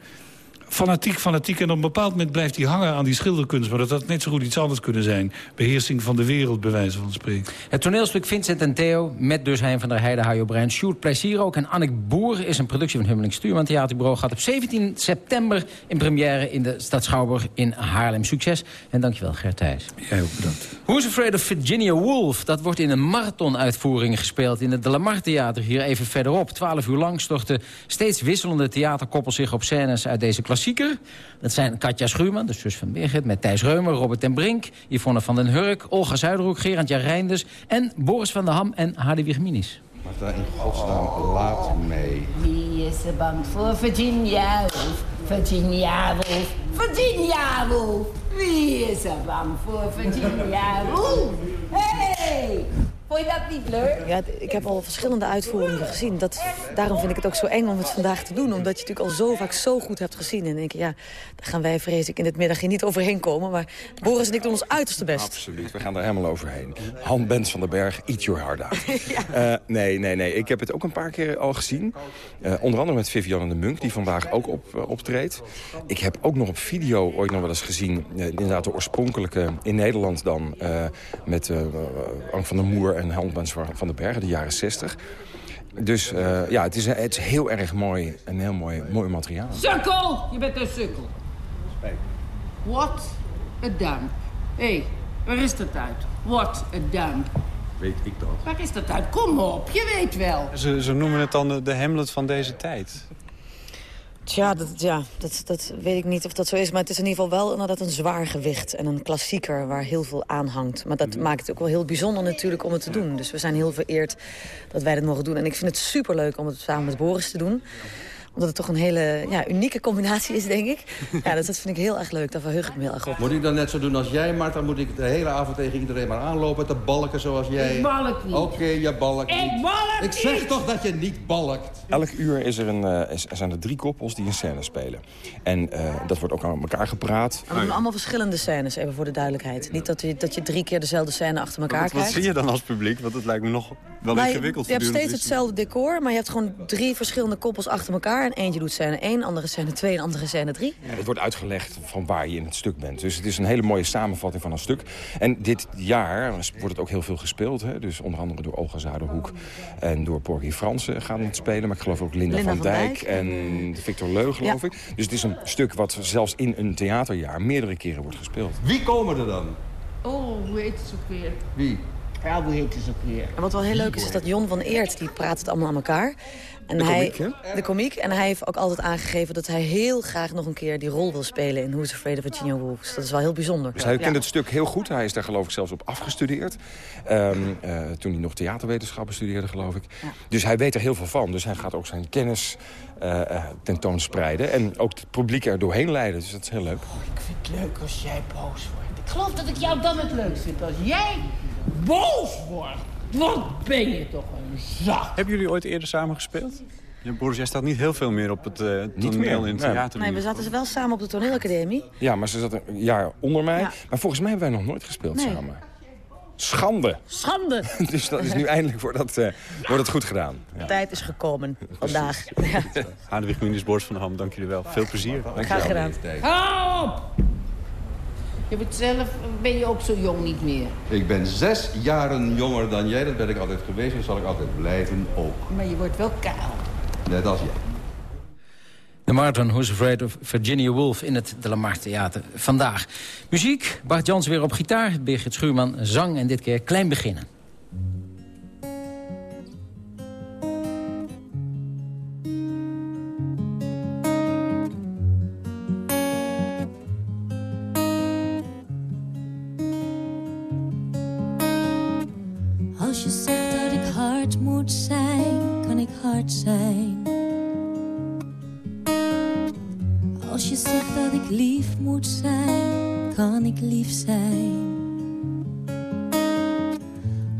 Fanatiek, fanatiek. En op een bepaald moment blijft hij hangen aan die schilderkunst. Maar dat had net zo goed iets anders kunnen zijn. Beheersing van de wereld, bij wijze van spreken. Het toneelstuk Vincent en Theo, met dus Hein van der Heijden, Hajo Bruin, Sjoerd Plezier ook. En Annik Boer is een productie van Hummeling Stuurman Theaterbureau. Gaat op 17 september in première in de Stad Schouwburg in Haarlem. Succes en dankjewel Gert Thijs. Jij ook bedankt. Who's Afraid of Virginia Woolf? Dat wordt in een marathonuitvoering gespeeld in het De Lamar Theater hier even verderop. Twaalf uur lang storten steeds wisselende theaterkoppels zich op scènes uit deze klassieker. Dat zijn Katja Schuurman, de zus van Birgit, met Thijs Reumer, Robert ten Brink, Yvonne van den Hurk, Olga Zuiderhoek, Gerard Jan Reinders en Boris van der Ham en Hadewig Minis. Maar in godsnaam, laat mee. Wie is er bang voor Virginia Woolf? Virginia Woolf, Virginia Woolf. Wie is er bang voor Virginia Woolf? Hey! Vond je dat niet leuk? Ja, ik heb al verschillende uitvoeringen gezien. Dat, daarom vind ik het ook zo eng om het vandaag te doen. Omdat je natuurlijk al zo vaak zo goed hebt gezien. En denk je, ja, daar gaan wij vrees ik in het middag hier niet overheen komen. Maar Boris en ik doen ons uiterste best. Absoluut, we gaan daar helemaal overheen. Han Bens van den Berg, eat your heart out. [laughs] Eh, nee, nee, nee. Ik heb het ook een paar keer al gezien. Eh, onder andere met Vivianne de Munk, die vandaag ook op, eh, optreedt. Ik heb ook nog op video ooit nog wel eens gezien... eh, inderdaad de oorspronkelijke, in Nederland dan... eh, met eh Ank van der Moer en Bens van den Berg, de jaren 60. Dus eh, ja, het is, het is heel erg mooi. Een heel mooi, mooi materiaal. Sukkel! Je bent een sukkel. What a dump. Hé, hey, waar is dat uit? What a dump. Weet ik dat? Waar is dat uit? Kom op, je weet wel. Ze, ze noemen het dan de, de Hamlet van deze tijd. Tja, dat, ja dat, dat weet ik niet of dat zo is. Maar het is in ieder geval wel inderdaad een zwaar gewicht. En een klassieker waar heel veel aan hangt. Maar dat maakt het ook wel heel bijzonder natuurlijk om het te doen. Dus we zijn heel vereerd dat wij dat mogen doen. En ik vind het superleuk om het samen met Boris te doen omdat het toch een hele ja, unieke combinatie is, denk ik. Ja, dus dat vind ik heel erg leuk. Daar verheug ik me heel erg op. Moet ik dan net zo doen als jij, Marta? Moet ik de hele avond tegen iedereen maar aanlopen te balken zoals jij? Ik balk niet. Oké, je balkt Ik niet. balk Ik zeg niet. toch dat je niet balkt? Elk uur is er een, eh, is- zijn er drie koppels die een scène spelen. En eh, dat wordt ook aan elkaar gepraat. Maar we doen allemaal verschillende scènes, even voor de duidelijkheid. Niet dat je, dat je drie keer dezelfde scène achter elkaar Wat, wat krijgt. zie je dan als publiek? Want het lijkt me nog wel Maar je, ingewikkeld. je hebt steeds wisselen. hetzelfde decor, maar je hebt gewoon drie verschillende koppels achter elkaar. En eentje doet scène 1, andere scène 2 en andere scène 3. Ja, het wordt uitgelegd van waar je in het stuk bent. Dus het is een hele mooie samenvatting van een stuk. En dit jaar wordt het ook heel veel gespeeld. Hè? Dus onder andere door Olga Zuiderhoek en door Porgy Fransen gaan het spelen. Maar ik geloof ook Linda, Linda van, van Dijk, Dijk en Victor Leu, geloof Ja. ik. Dus het is een stuk wat zelfs in een theaterjaar meerdere keren wordt gespeeld. Wie komen er dan? Oh, hoe heet het ook weer? Wie? Ja, hoe heet het ook weer? En wat wel heel leuk is, is dat Jon van Eert, die praat het allemaal aan elkaar. En De hij, komiek, De komiek. En hij heeft ook altijd aangegeven dat hij heel graag nog een keer die rol wil spelen in Who's Afraid of Virginia Woolf. Dus dat is wel heel bijzonder. Dus hij Ja. kent het stuk heel goed. Hij is daar geloof ik zelfs op afgestudeerd. Ehm, eh, toen hij nog theaterwetenschappen studeerde, geloof ik. Dus hij weet er heel veel van. Dus hij gaat ook zijn kennis eh, eh, tentoonspreiden. En ook het publiek er doorheen leiden. Dus dat is heel leuk. Ik vind het leuk als jij boos wordt. Ik geloof dat ik jou dan het leukst vind. Als jij boos wordt, wat ben je toch een zak. Hebben jullie ooit eerder samen gespeeld? Ja, Boris, jij staat niet heel veel meer op het eh Niet toneel meer, in het theater. Nee, we zaten ze wel samen op de toneelacademie. Ja, maar ze zat een jaar onder mij. Ja. Maar volgens mij hebben wij nog nooit gespeeld Nee. samen. Schande. Schande! [laughs] Dus dat is nu eindelijk wordt dat, eh, wordt het goed gedaan. Ja. Tijd is gekomen vandaag. Ja. Hadewig Minus, Boris van der Ham, dank jullie wel. Veel plezier. Graag gedaan. Hou op! Je bent zelf, ben je ook zo jong niet meer. Ik ben zes jaren jonger dan jij. Dat ben ik altijd geweest en zal ik altijd blijven ook. Maar je wordt wel kaal. Net als jij. De Martin Who's Afraid of Virginia Woolf in het De Lamar Theater vandaag. Muziek, Bart Jans weer op gitaar, Birgit Schuurman zang en dit keer Klein Beginnen. Als je zegt dat ik hard moet zijn, kan ik hard zijn. Als je zegt dat ik lief moet zijn, kan ik lief zijn.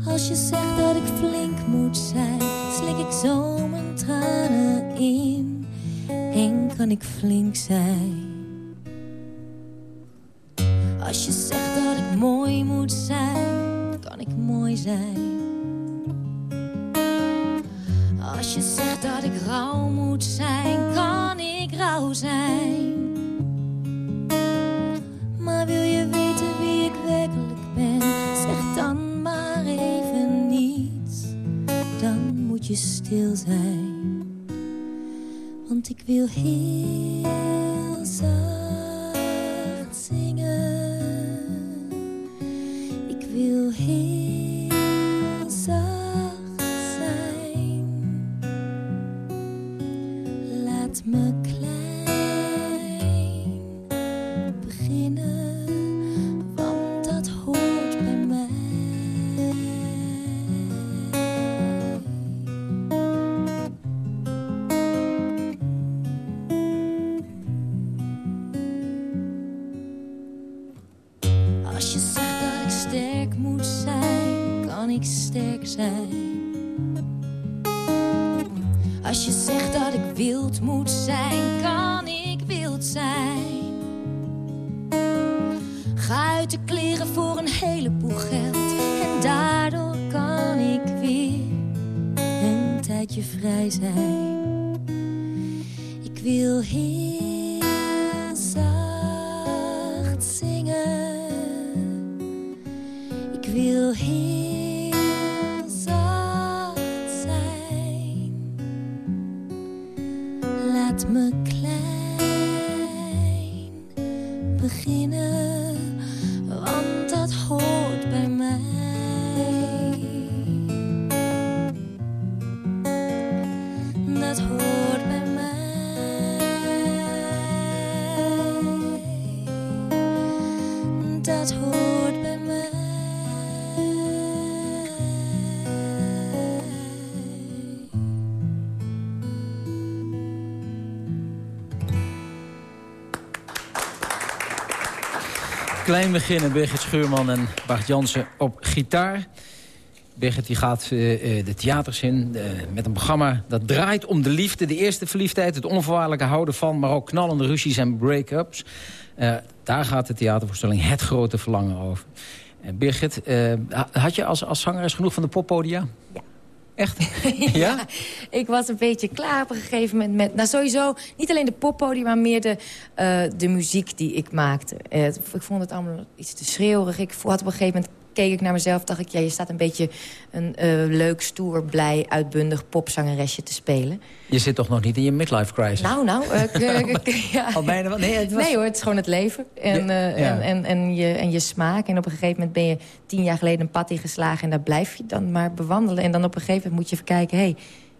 Als je zegt dat ik flink moet zijn, slik ik zo mijn tranen in. En kan ik flink zijn. Stil zijn. Want ik wil heel wil Klein beginnen, Birgit Schuurman en Bart Jansen op gitaar. Birgit die gaat eh, eh, de theaters in eh, met een programma dat draait om de liefde. De eerste verliefdheid, het onvoorwaardelijke houden van... maar ook knallende ruzies en break-ups. Daar gaat de theatervoorstelling Het Grote Verlangen over. Birgit, ha- had je als, als zangeres genoeg van de poppodia? Ja. Echt? [laughs] ja? Ik was een beetje klaar op een gegeven moment met... Nou, sowieso niet alleen de poppodium, maar meer de, eh, de muziek die ik maakte. Eh, ik vond het allemaal iets te schreeuwerig. Ik had op een gegeven moment keek ik naar mezelf dacht ik... ja, je staat een beetje een eh, leuk, stoer, blij, uitbundig popzangeresje te spelen. Je zit toch nog niet in je midlife crisis? Nou, nou. eh, [laughs] k- ja. Al bijna wel? Nee, het was... Nee hoor, het is gewoon het leven. En, Ja, eh, ja. en, en, en, je, en je smaak. En op een gegeven moment ben je tien jaar geleden een pad ingeslagen... en daar blijf je dan maar bewandelen. En dan op een gegeven moment moet je even kijken... hey,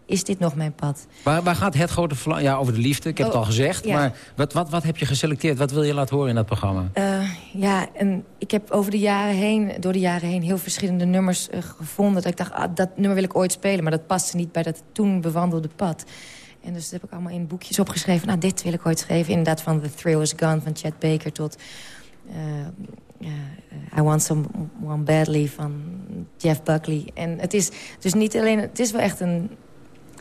is dit nog mijn pad? Waar, waar gaat het grote verlangen? Ja, over de liefde, ik heb Oh, het al gezegd. ja. Maar wat, wat, wat heb je geselecteerd? Wat wil je laten horen in dat programma? Eh, ja, en ik heb over de jaren heen, door de jaren heen... heel verschillende nummers eh, gevonden. Dat ik dacht, ah, dat nummer wil ik ooit spelen. Maar dat paste niet bij dat toen bewandelde pad. En dus dat heb ik allemaal in boekjes opgeschreven. Nou, dit wil ik ooit schrijven. Inderdaad, van The Thrill Is Gone van Chet Baker tot... eh, I Want Someone Badly van Jeff Buckley. En het is dus niet alleen... Het is wel echt een...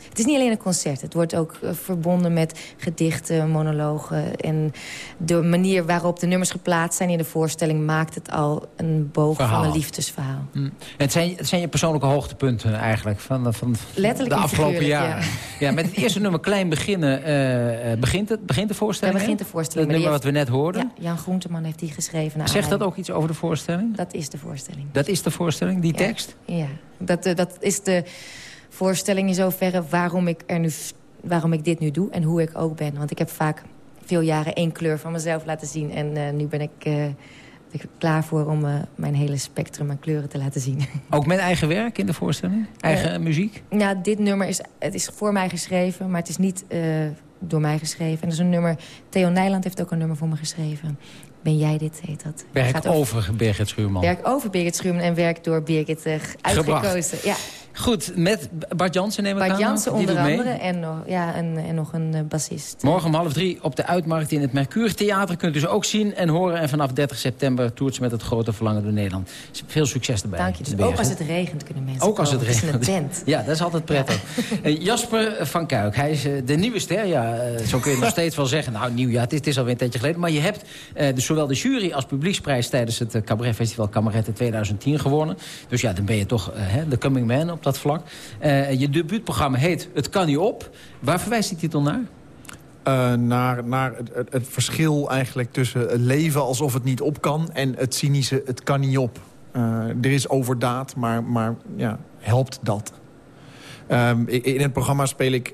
Het is niet alleen een concert. Het wordt ook eh, verbonden met gedichten, monologen. En de manier waarop de nummers geplaatst zijn in de voorstelling... maakt het al een boog Verhaal. van een liefdesverhaal. Hm. Het, zijn, het zijn je persoonlijke hoogtepunten eigenlijk van, van Letterlijk de en afgelopen jaren. [laughs] Ja. met het eerste nummer Klein Beginnen eh, eh, begint, het, begint de voorstelling. Begint de voorstelling. Het nummer wat we net hoorden. Ja, Jan Groenteman heeft die geschreven. naar Zegt dat ook iets over de voorstelling? Dat is de voorstelling. Dat is de voorstelling, die tekst? Ja, dat, dat is de voorstelling in zoverre waarom ik, er nu, waarom ik dit nu doe en hoe ik ook ben. Want ik heb vaak veel jaren één kleur van mezelf laten zien. En eh, nu ben ik, ik klaar voor om eh, mijn hele spectrum aan kleuren te laten zien. [laughs] Ook met eigen werk in de voorstelling? Eigen muziek? Ja, dit nummer is, het is voor mij geschreven, maar het is niet door mij geschreven. En dat is een nummer, Theo Nijland heeft ook een nummer voor me geschreven. Ben jij dit, heet dat. Werk over Birgit Schuurman. Werk over Birgit Schuurman en werk door Birgit uitgekozen. Ja. Goed, met Bart Jansen neem ik aan. Bart. Jansen onder andere en, nog- ja, en, en nog een eh, bassist. Morgen om half drie op de Uitmarkt in het Mercure Theater. Kunt u dus ook zien en horen. En vanaf 30 september toert ze met het grote verlangen door Nederland. Veel succes erbij. Dank je. Dus in ook als het regent kunnen mensen Ook als het regent. Het is een tent. Ja, dat is altijd prettig. [laughs] Eh, Jasper van Kuik, hij is eh, de nieuwe ster. Ja, zo kun je nog [laughs] steeds wel zeggen. Nou, nieuw, ja, het is, het is alweer een tijdje geleden. Maar je hebt eh, dus zowel de jury als publieksprijs... tijdens het Cabaret Festival Cabaret 2010 gewonnen. Dus ja, dan ben je toch eh, de coming man op dat vlak. Eh, je debuutprogramma heet Het kan niet op. Waar verwijst die titel naar? Eh, naar naar het, het, verschil eigenlijk tussen leven alsof het niet op kan... en het cynische het kan niet op. Eh, er is overdaad, maar, maar ja, helpt dat? Ehm, in het programma speel ik...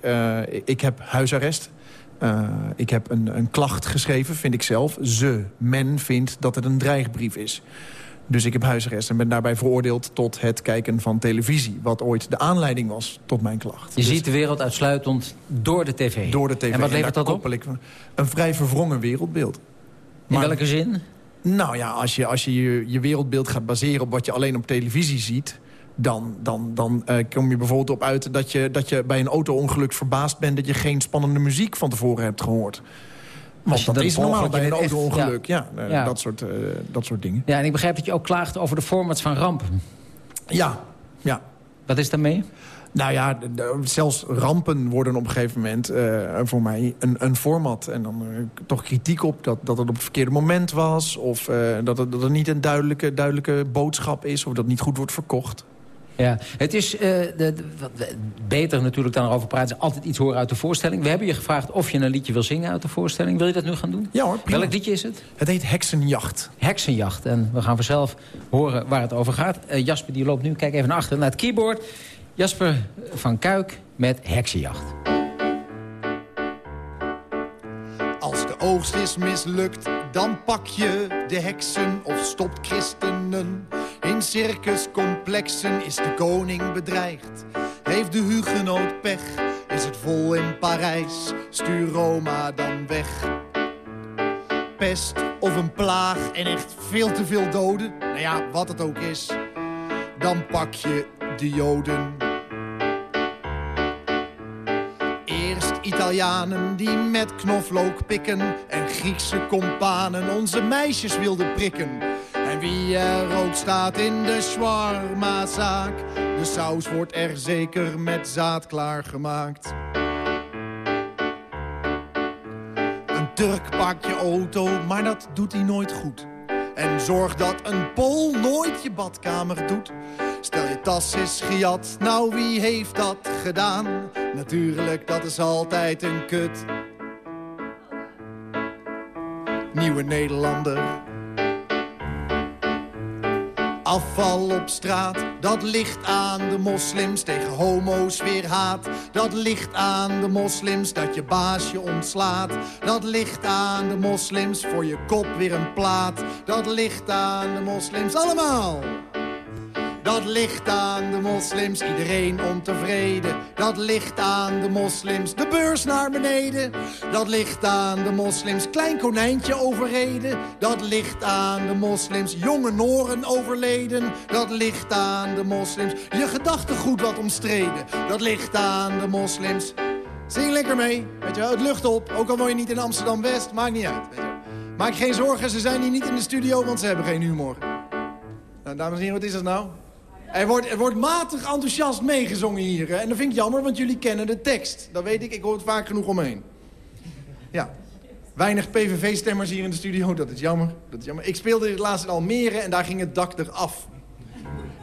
ik heb huisarrest. Ik heb een, een klacht geschreven, vind ik zelf. Ze, men vindt dat het een dreigbrief is. Dus ik heb huisarrest en ben daarbij veroordeeld tot het kijken van televisie. Wat ooit de aanleiding was tot mijn klacht. Je ziet de wereld uitsluitend door de tv. Door de tv. En wat levert dat op? ik een vrij verwrongen wereldbeeld. In welke zin? Nou ja, als je als je, je je wereldbeeld gaat baseren op wat je alleen op televisie ziet... dan, dan, dan eh, kom je bijvoorbeeld op uit dat je, dat je bij een auto-ongeluk verbaasd bent... dat je geen spannende muziek van tevoren hebt gehoord. Je dat is normaal bij een auto-ongeluk. Ja, Ja. Dat, soort, eh, dat soort dingen. Ja, en ik begrijp dat je ook klaagt over de formats van rampen. Ja, ja. Wat is daarmee? Nou ja, zelfs rampen worden op een gegeven moment eh, voor mij een, een format. En dan eh, toch kritiek op dat, dat het op het verkeerde moment was... of dat, het, dat het niet een duidelijke, duidelijke boodschap is... of dat het niet goed wordt verkocht. Ja, het is eh, de, beter natuurlijk dan erover praten. is altijd iets horen uit de voorstelling. We hebben je gevraagd of je een liedje wil zingen uit de voorstelling. Wil je dat nu gaan doen? Ja hoor, prima. Welk liedje is het? Het heet Heksenjacht. Heksenjacht. En we gaan vanzelf horen waar het over gaat. Eh, Jasper die loopt nu, kijk even naar achter, naar het keyboard. Jasper van Kuik met Heksenjacht. Oogst is mislukt, dan pak je de heksen of stopt christenen. In circuscomplexen is de koning bedreigd. Heeft de hugenoot pech, is het vol in Parijs. Stuur Roma dan weg. pest of een plaag en echt veel te veel doden. Nou ja, wat het ook is. Dan pak je de Joden. Italianen die met knoflook pikken... en Griekse kompanen onze meisjes wilden prikken. En wie er ook staat in de shawarma-zaak... de saus wordt er zeker met zaad klaargemaakt. Een Turk pakt je auto, maar dat doet hij nooit goed. En zorg dat een Pool nooit je badkamer doet. Stel je tas is gejat, nou wie heeft dat gedaan? Natuurlijk, dat is altijd een kut. Nieuwe Nederlander. Afval op straat, dat ligt aan de moslims. Tegen homo's weer haat. Dat ligt aan de moslims dat je baas je ontslaat. Dat ligt aan de moslims voor je kop weer een plaat. Dat ligt aan de moslims allemaal. Dat ligt aan de moslims, iedereen ontevreden. Dat ligt aan de moslims, de beurs naar beneden. Dat ligt aan de moslims, klein konijntje overreden. Dat ligt aan de moslims, jonge Noren overleden. Dat ligt aan de moslims, je gedachtegoed wat omstreden. Dat ligt aan de moslims. Zing lekker mee, weet je wel, het lucht op. Ook al woon je niet in Amsterdam-West, maakt niet uit. Weet je. Maak geen zorgen, ze zijn hier niet in de studio, want ze hebben geen humor. Nou, dames en heren, wat is dat nou? Er wordt, er wordt matig enthousiast meegezongen hier. En dat vind ik jammer, want jullie kennen de tekst. Dat weet ik, ik hoor het vaak genoeg omheen. Ja. Weinig PVV-stemmers hier in de studio, dat is jammer. Dat is jammer. Ik speelde dit laatst in Almere en daar ging het dak eraf.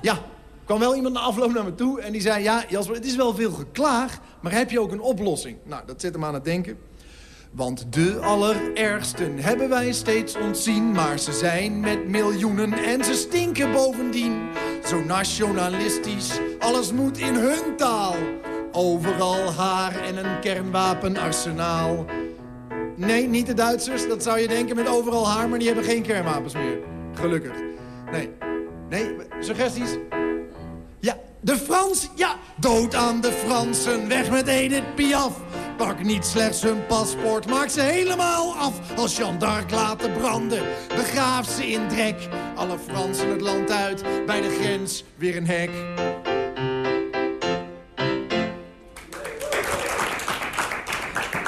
Ja, kwam wel iemand na afloop naar me toe en die zei... ja, Jasper, het is wel veel geklaag, maar heb je ook een oplossing? Nou, dat zet hem aan het denken. Want de allerergsten hebben wij steeds ontzien. Maar ze zijn met miljoenen en ze stinken bovendien. Zo nationalistisch, alles moet in hun taal. Overal haar en een kernwapenarsenaal. Nee, niet de Duitsers, dat zou je denken met overal haar... maar die hebben geen kernwapens meer. Gelukkig. Nee. Nee, suggesties? Ja, de Frans, ja, dood aan de Fransen, weg met Edith Piaf. Pak niet slechts hun paspoort, maak ze helemaal af. Als Jeanne d'Arc laten branden, begraaf ze in drek. Alle Fransen het land uit, bij de grens weer een hek.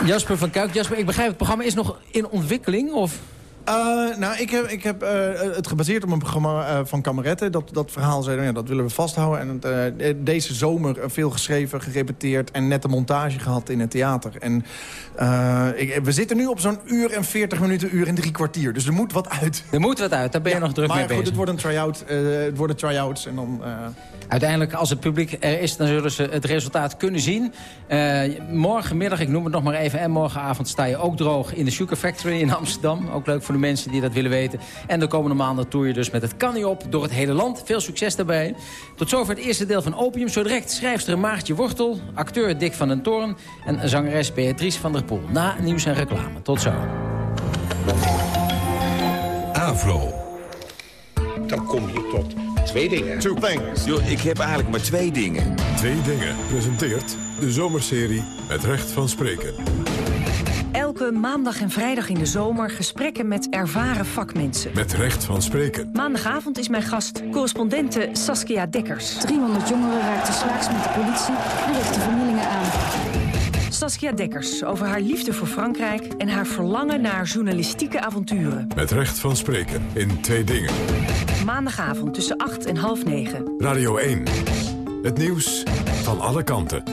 Jasper van Kuik. Jasper, ik begrijp het programma is nog in ontwikkeling, of... Eh, nou, ik heb, ik heb eh, het gebaseerd op een programma eh, van Kameretten. Dat, dat verhaal zei, ja, dat willen we vasthouden. En deze zomer veel geschreven, gerepeteerd en net een montage gehad in het theater. En ik, we zitten nu op zo'n uur en 40 minuten, uur en drie kwartier. Dus er moet wat uit. Er moet wat uit, daar ben je Ja, nog druk maar mee goed, bezig. het wordt een try-out. het worden try-outs en dan... Uiteindelijk, als het publiek er is, dan zullen ze het resultaat kunnen zien. Morgenmiddag, ik noem het nog maar even, en morgenavond sta je ook droog in de Sugar Factory in Amsterdam. Ook leuk voor de mensen die dat willen weten. En de komende maanden toer je dus met het kan niet op door het hele land. Veel succes daarbij. Tot zover het eerste deel van Opium. Zo direct schrijfster Maartje Wortel, acteur Dick van den Toorn en zangeres Beatrice van der Poel. Na nieuws en reclame. Tot zo. Avro. Dan kom je tot twee dingen. Two things. Yo, ik heb eigenlijk maar twee dingen. Twee dingen presenteert de zomerserie Het Recht van Spreken. Elke maandag en vrijdag in de zomer gesprekken met ervaren vakmensen. Met Recht van Spreken. Maandagavond is mijn gast correspondente Saskia Dekkers. 300 jongeren raakten slaags met de politie en richten vernielingen aan. Saskia Dekkers over haar liefde voor Frankrijk... en haar verlangen naar journalistieke avonturen. Met Recht van Spreken in Twee Dingen. Maandagavond tussen 8 en half 9. Radio 1. Het nieuws van alle kanten.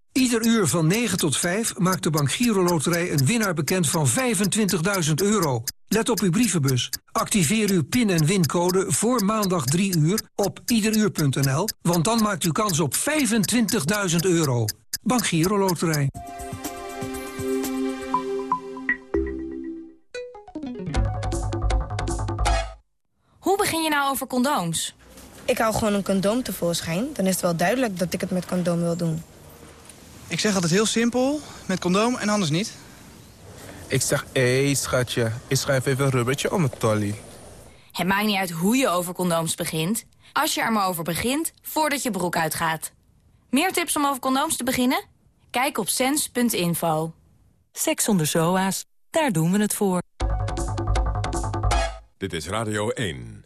Ieder uur van 9 tot 5 maakt de Bank Giro Loterij een winnaar bekend van 25.000 euro. Let op uw brievenbus. Activeer uw pin- en wincode voor maandag 3 uur op iederuur.nl... want dan maakt u kans op 25.000 euro. Bank Giro Loterij. Hoe begin je nou over condooms? Ik hou gewoon een condoom tevoorschijn. Dan is het wel duidelijk dat ik het met condoom wil doen. Ik zeg altijd heel simpel, met condoom en anders niet. Ik zeg, hé hey, schatje, ik schrijf even een rubbertje om het tolly. Het maakt niet uit hoe je over condooms begint. Als je er maar over begint, voordat je broek uitgaat. Meer tips om over condooms te beginnen? Kijk op sens.info. Seks zonder SOA's, daar doen we het voor. Dit is Radio 1.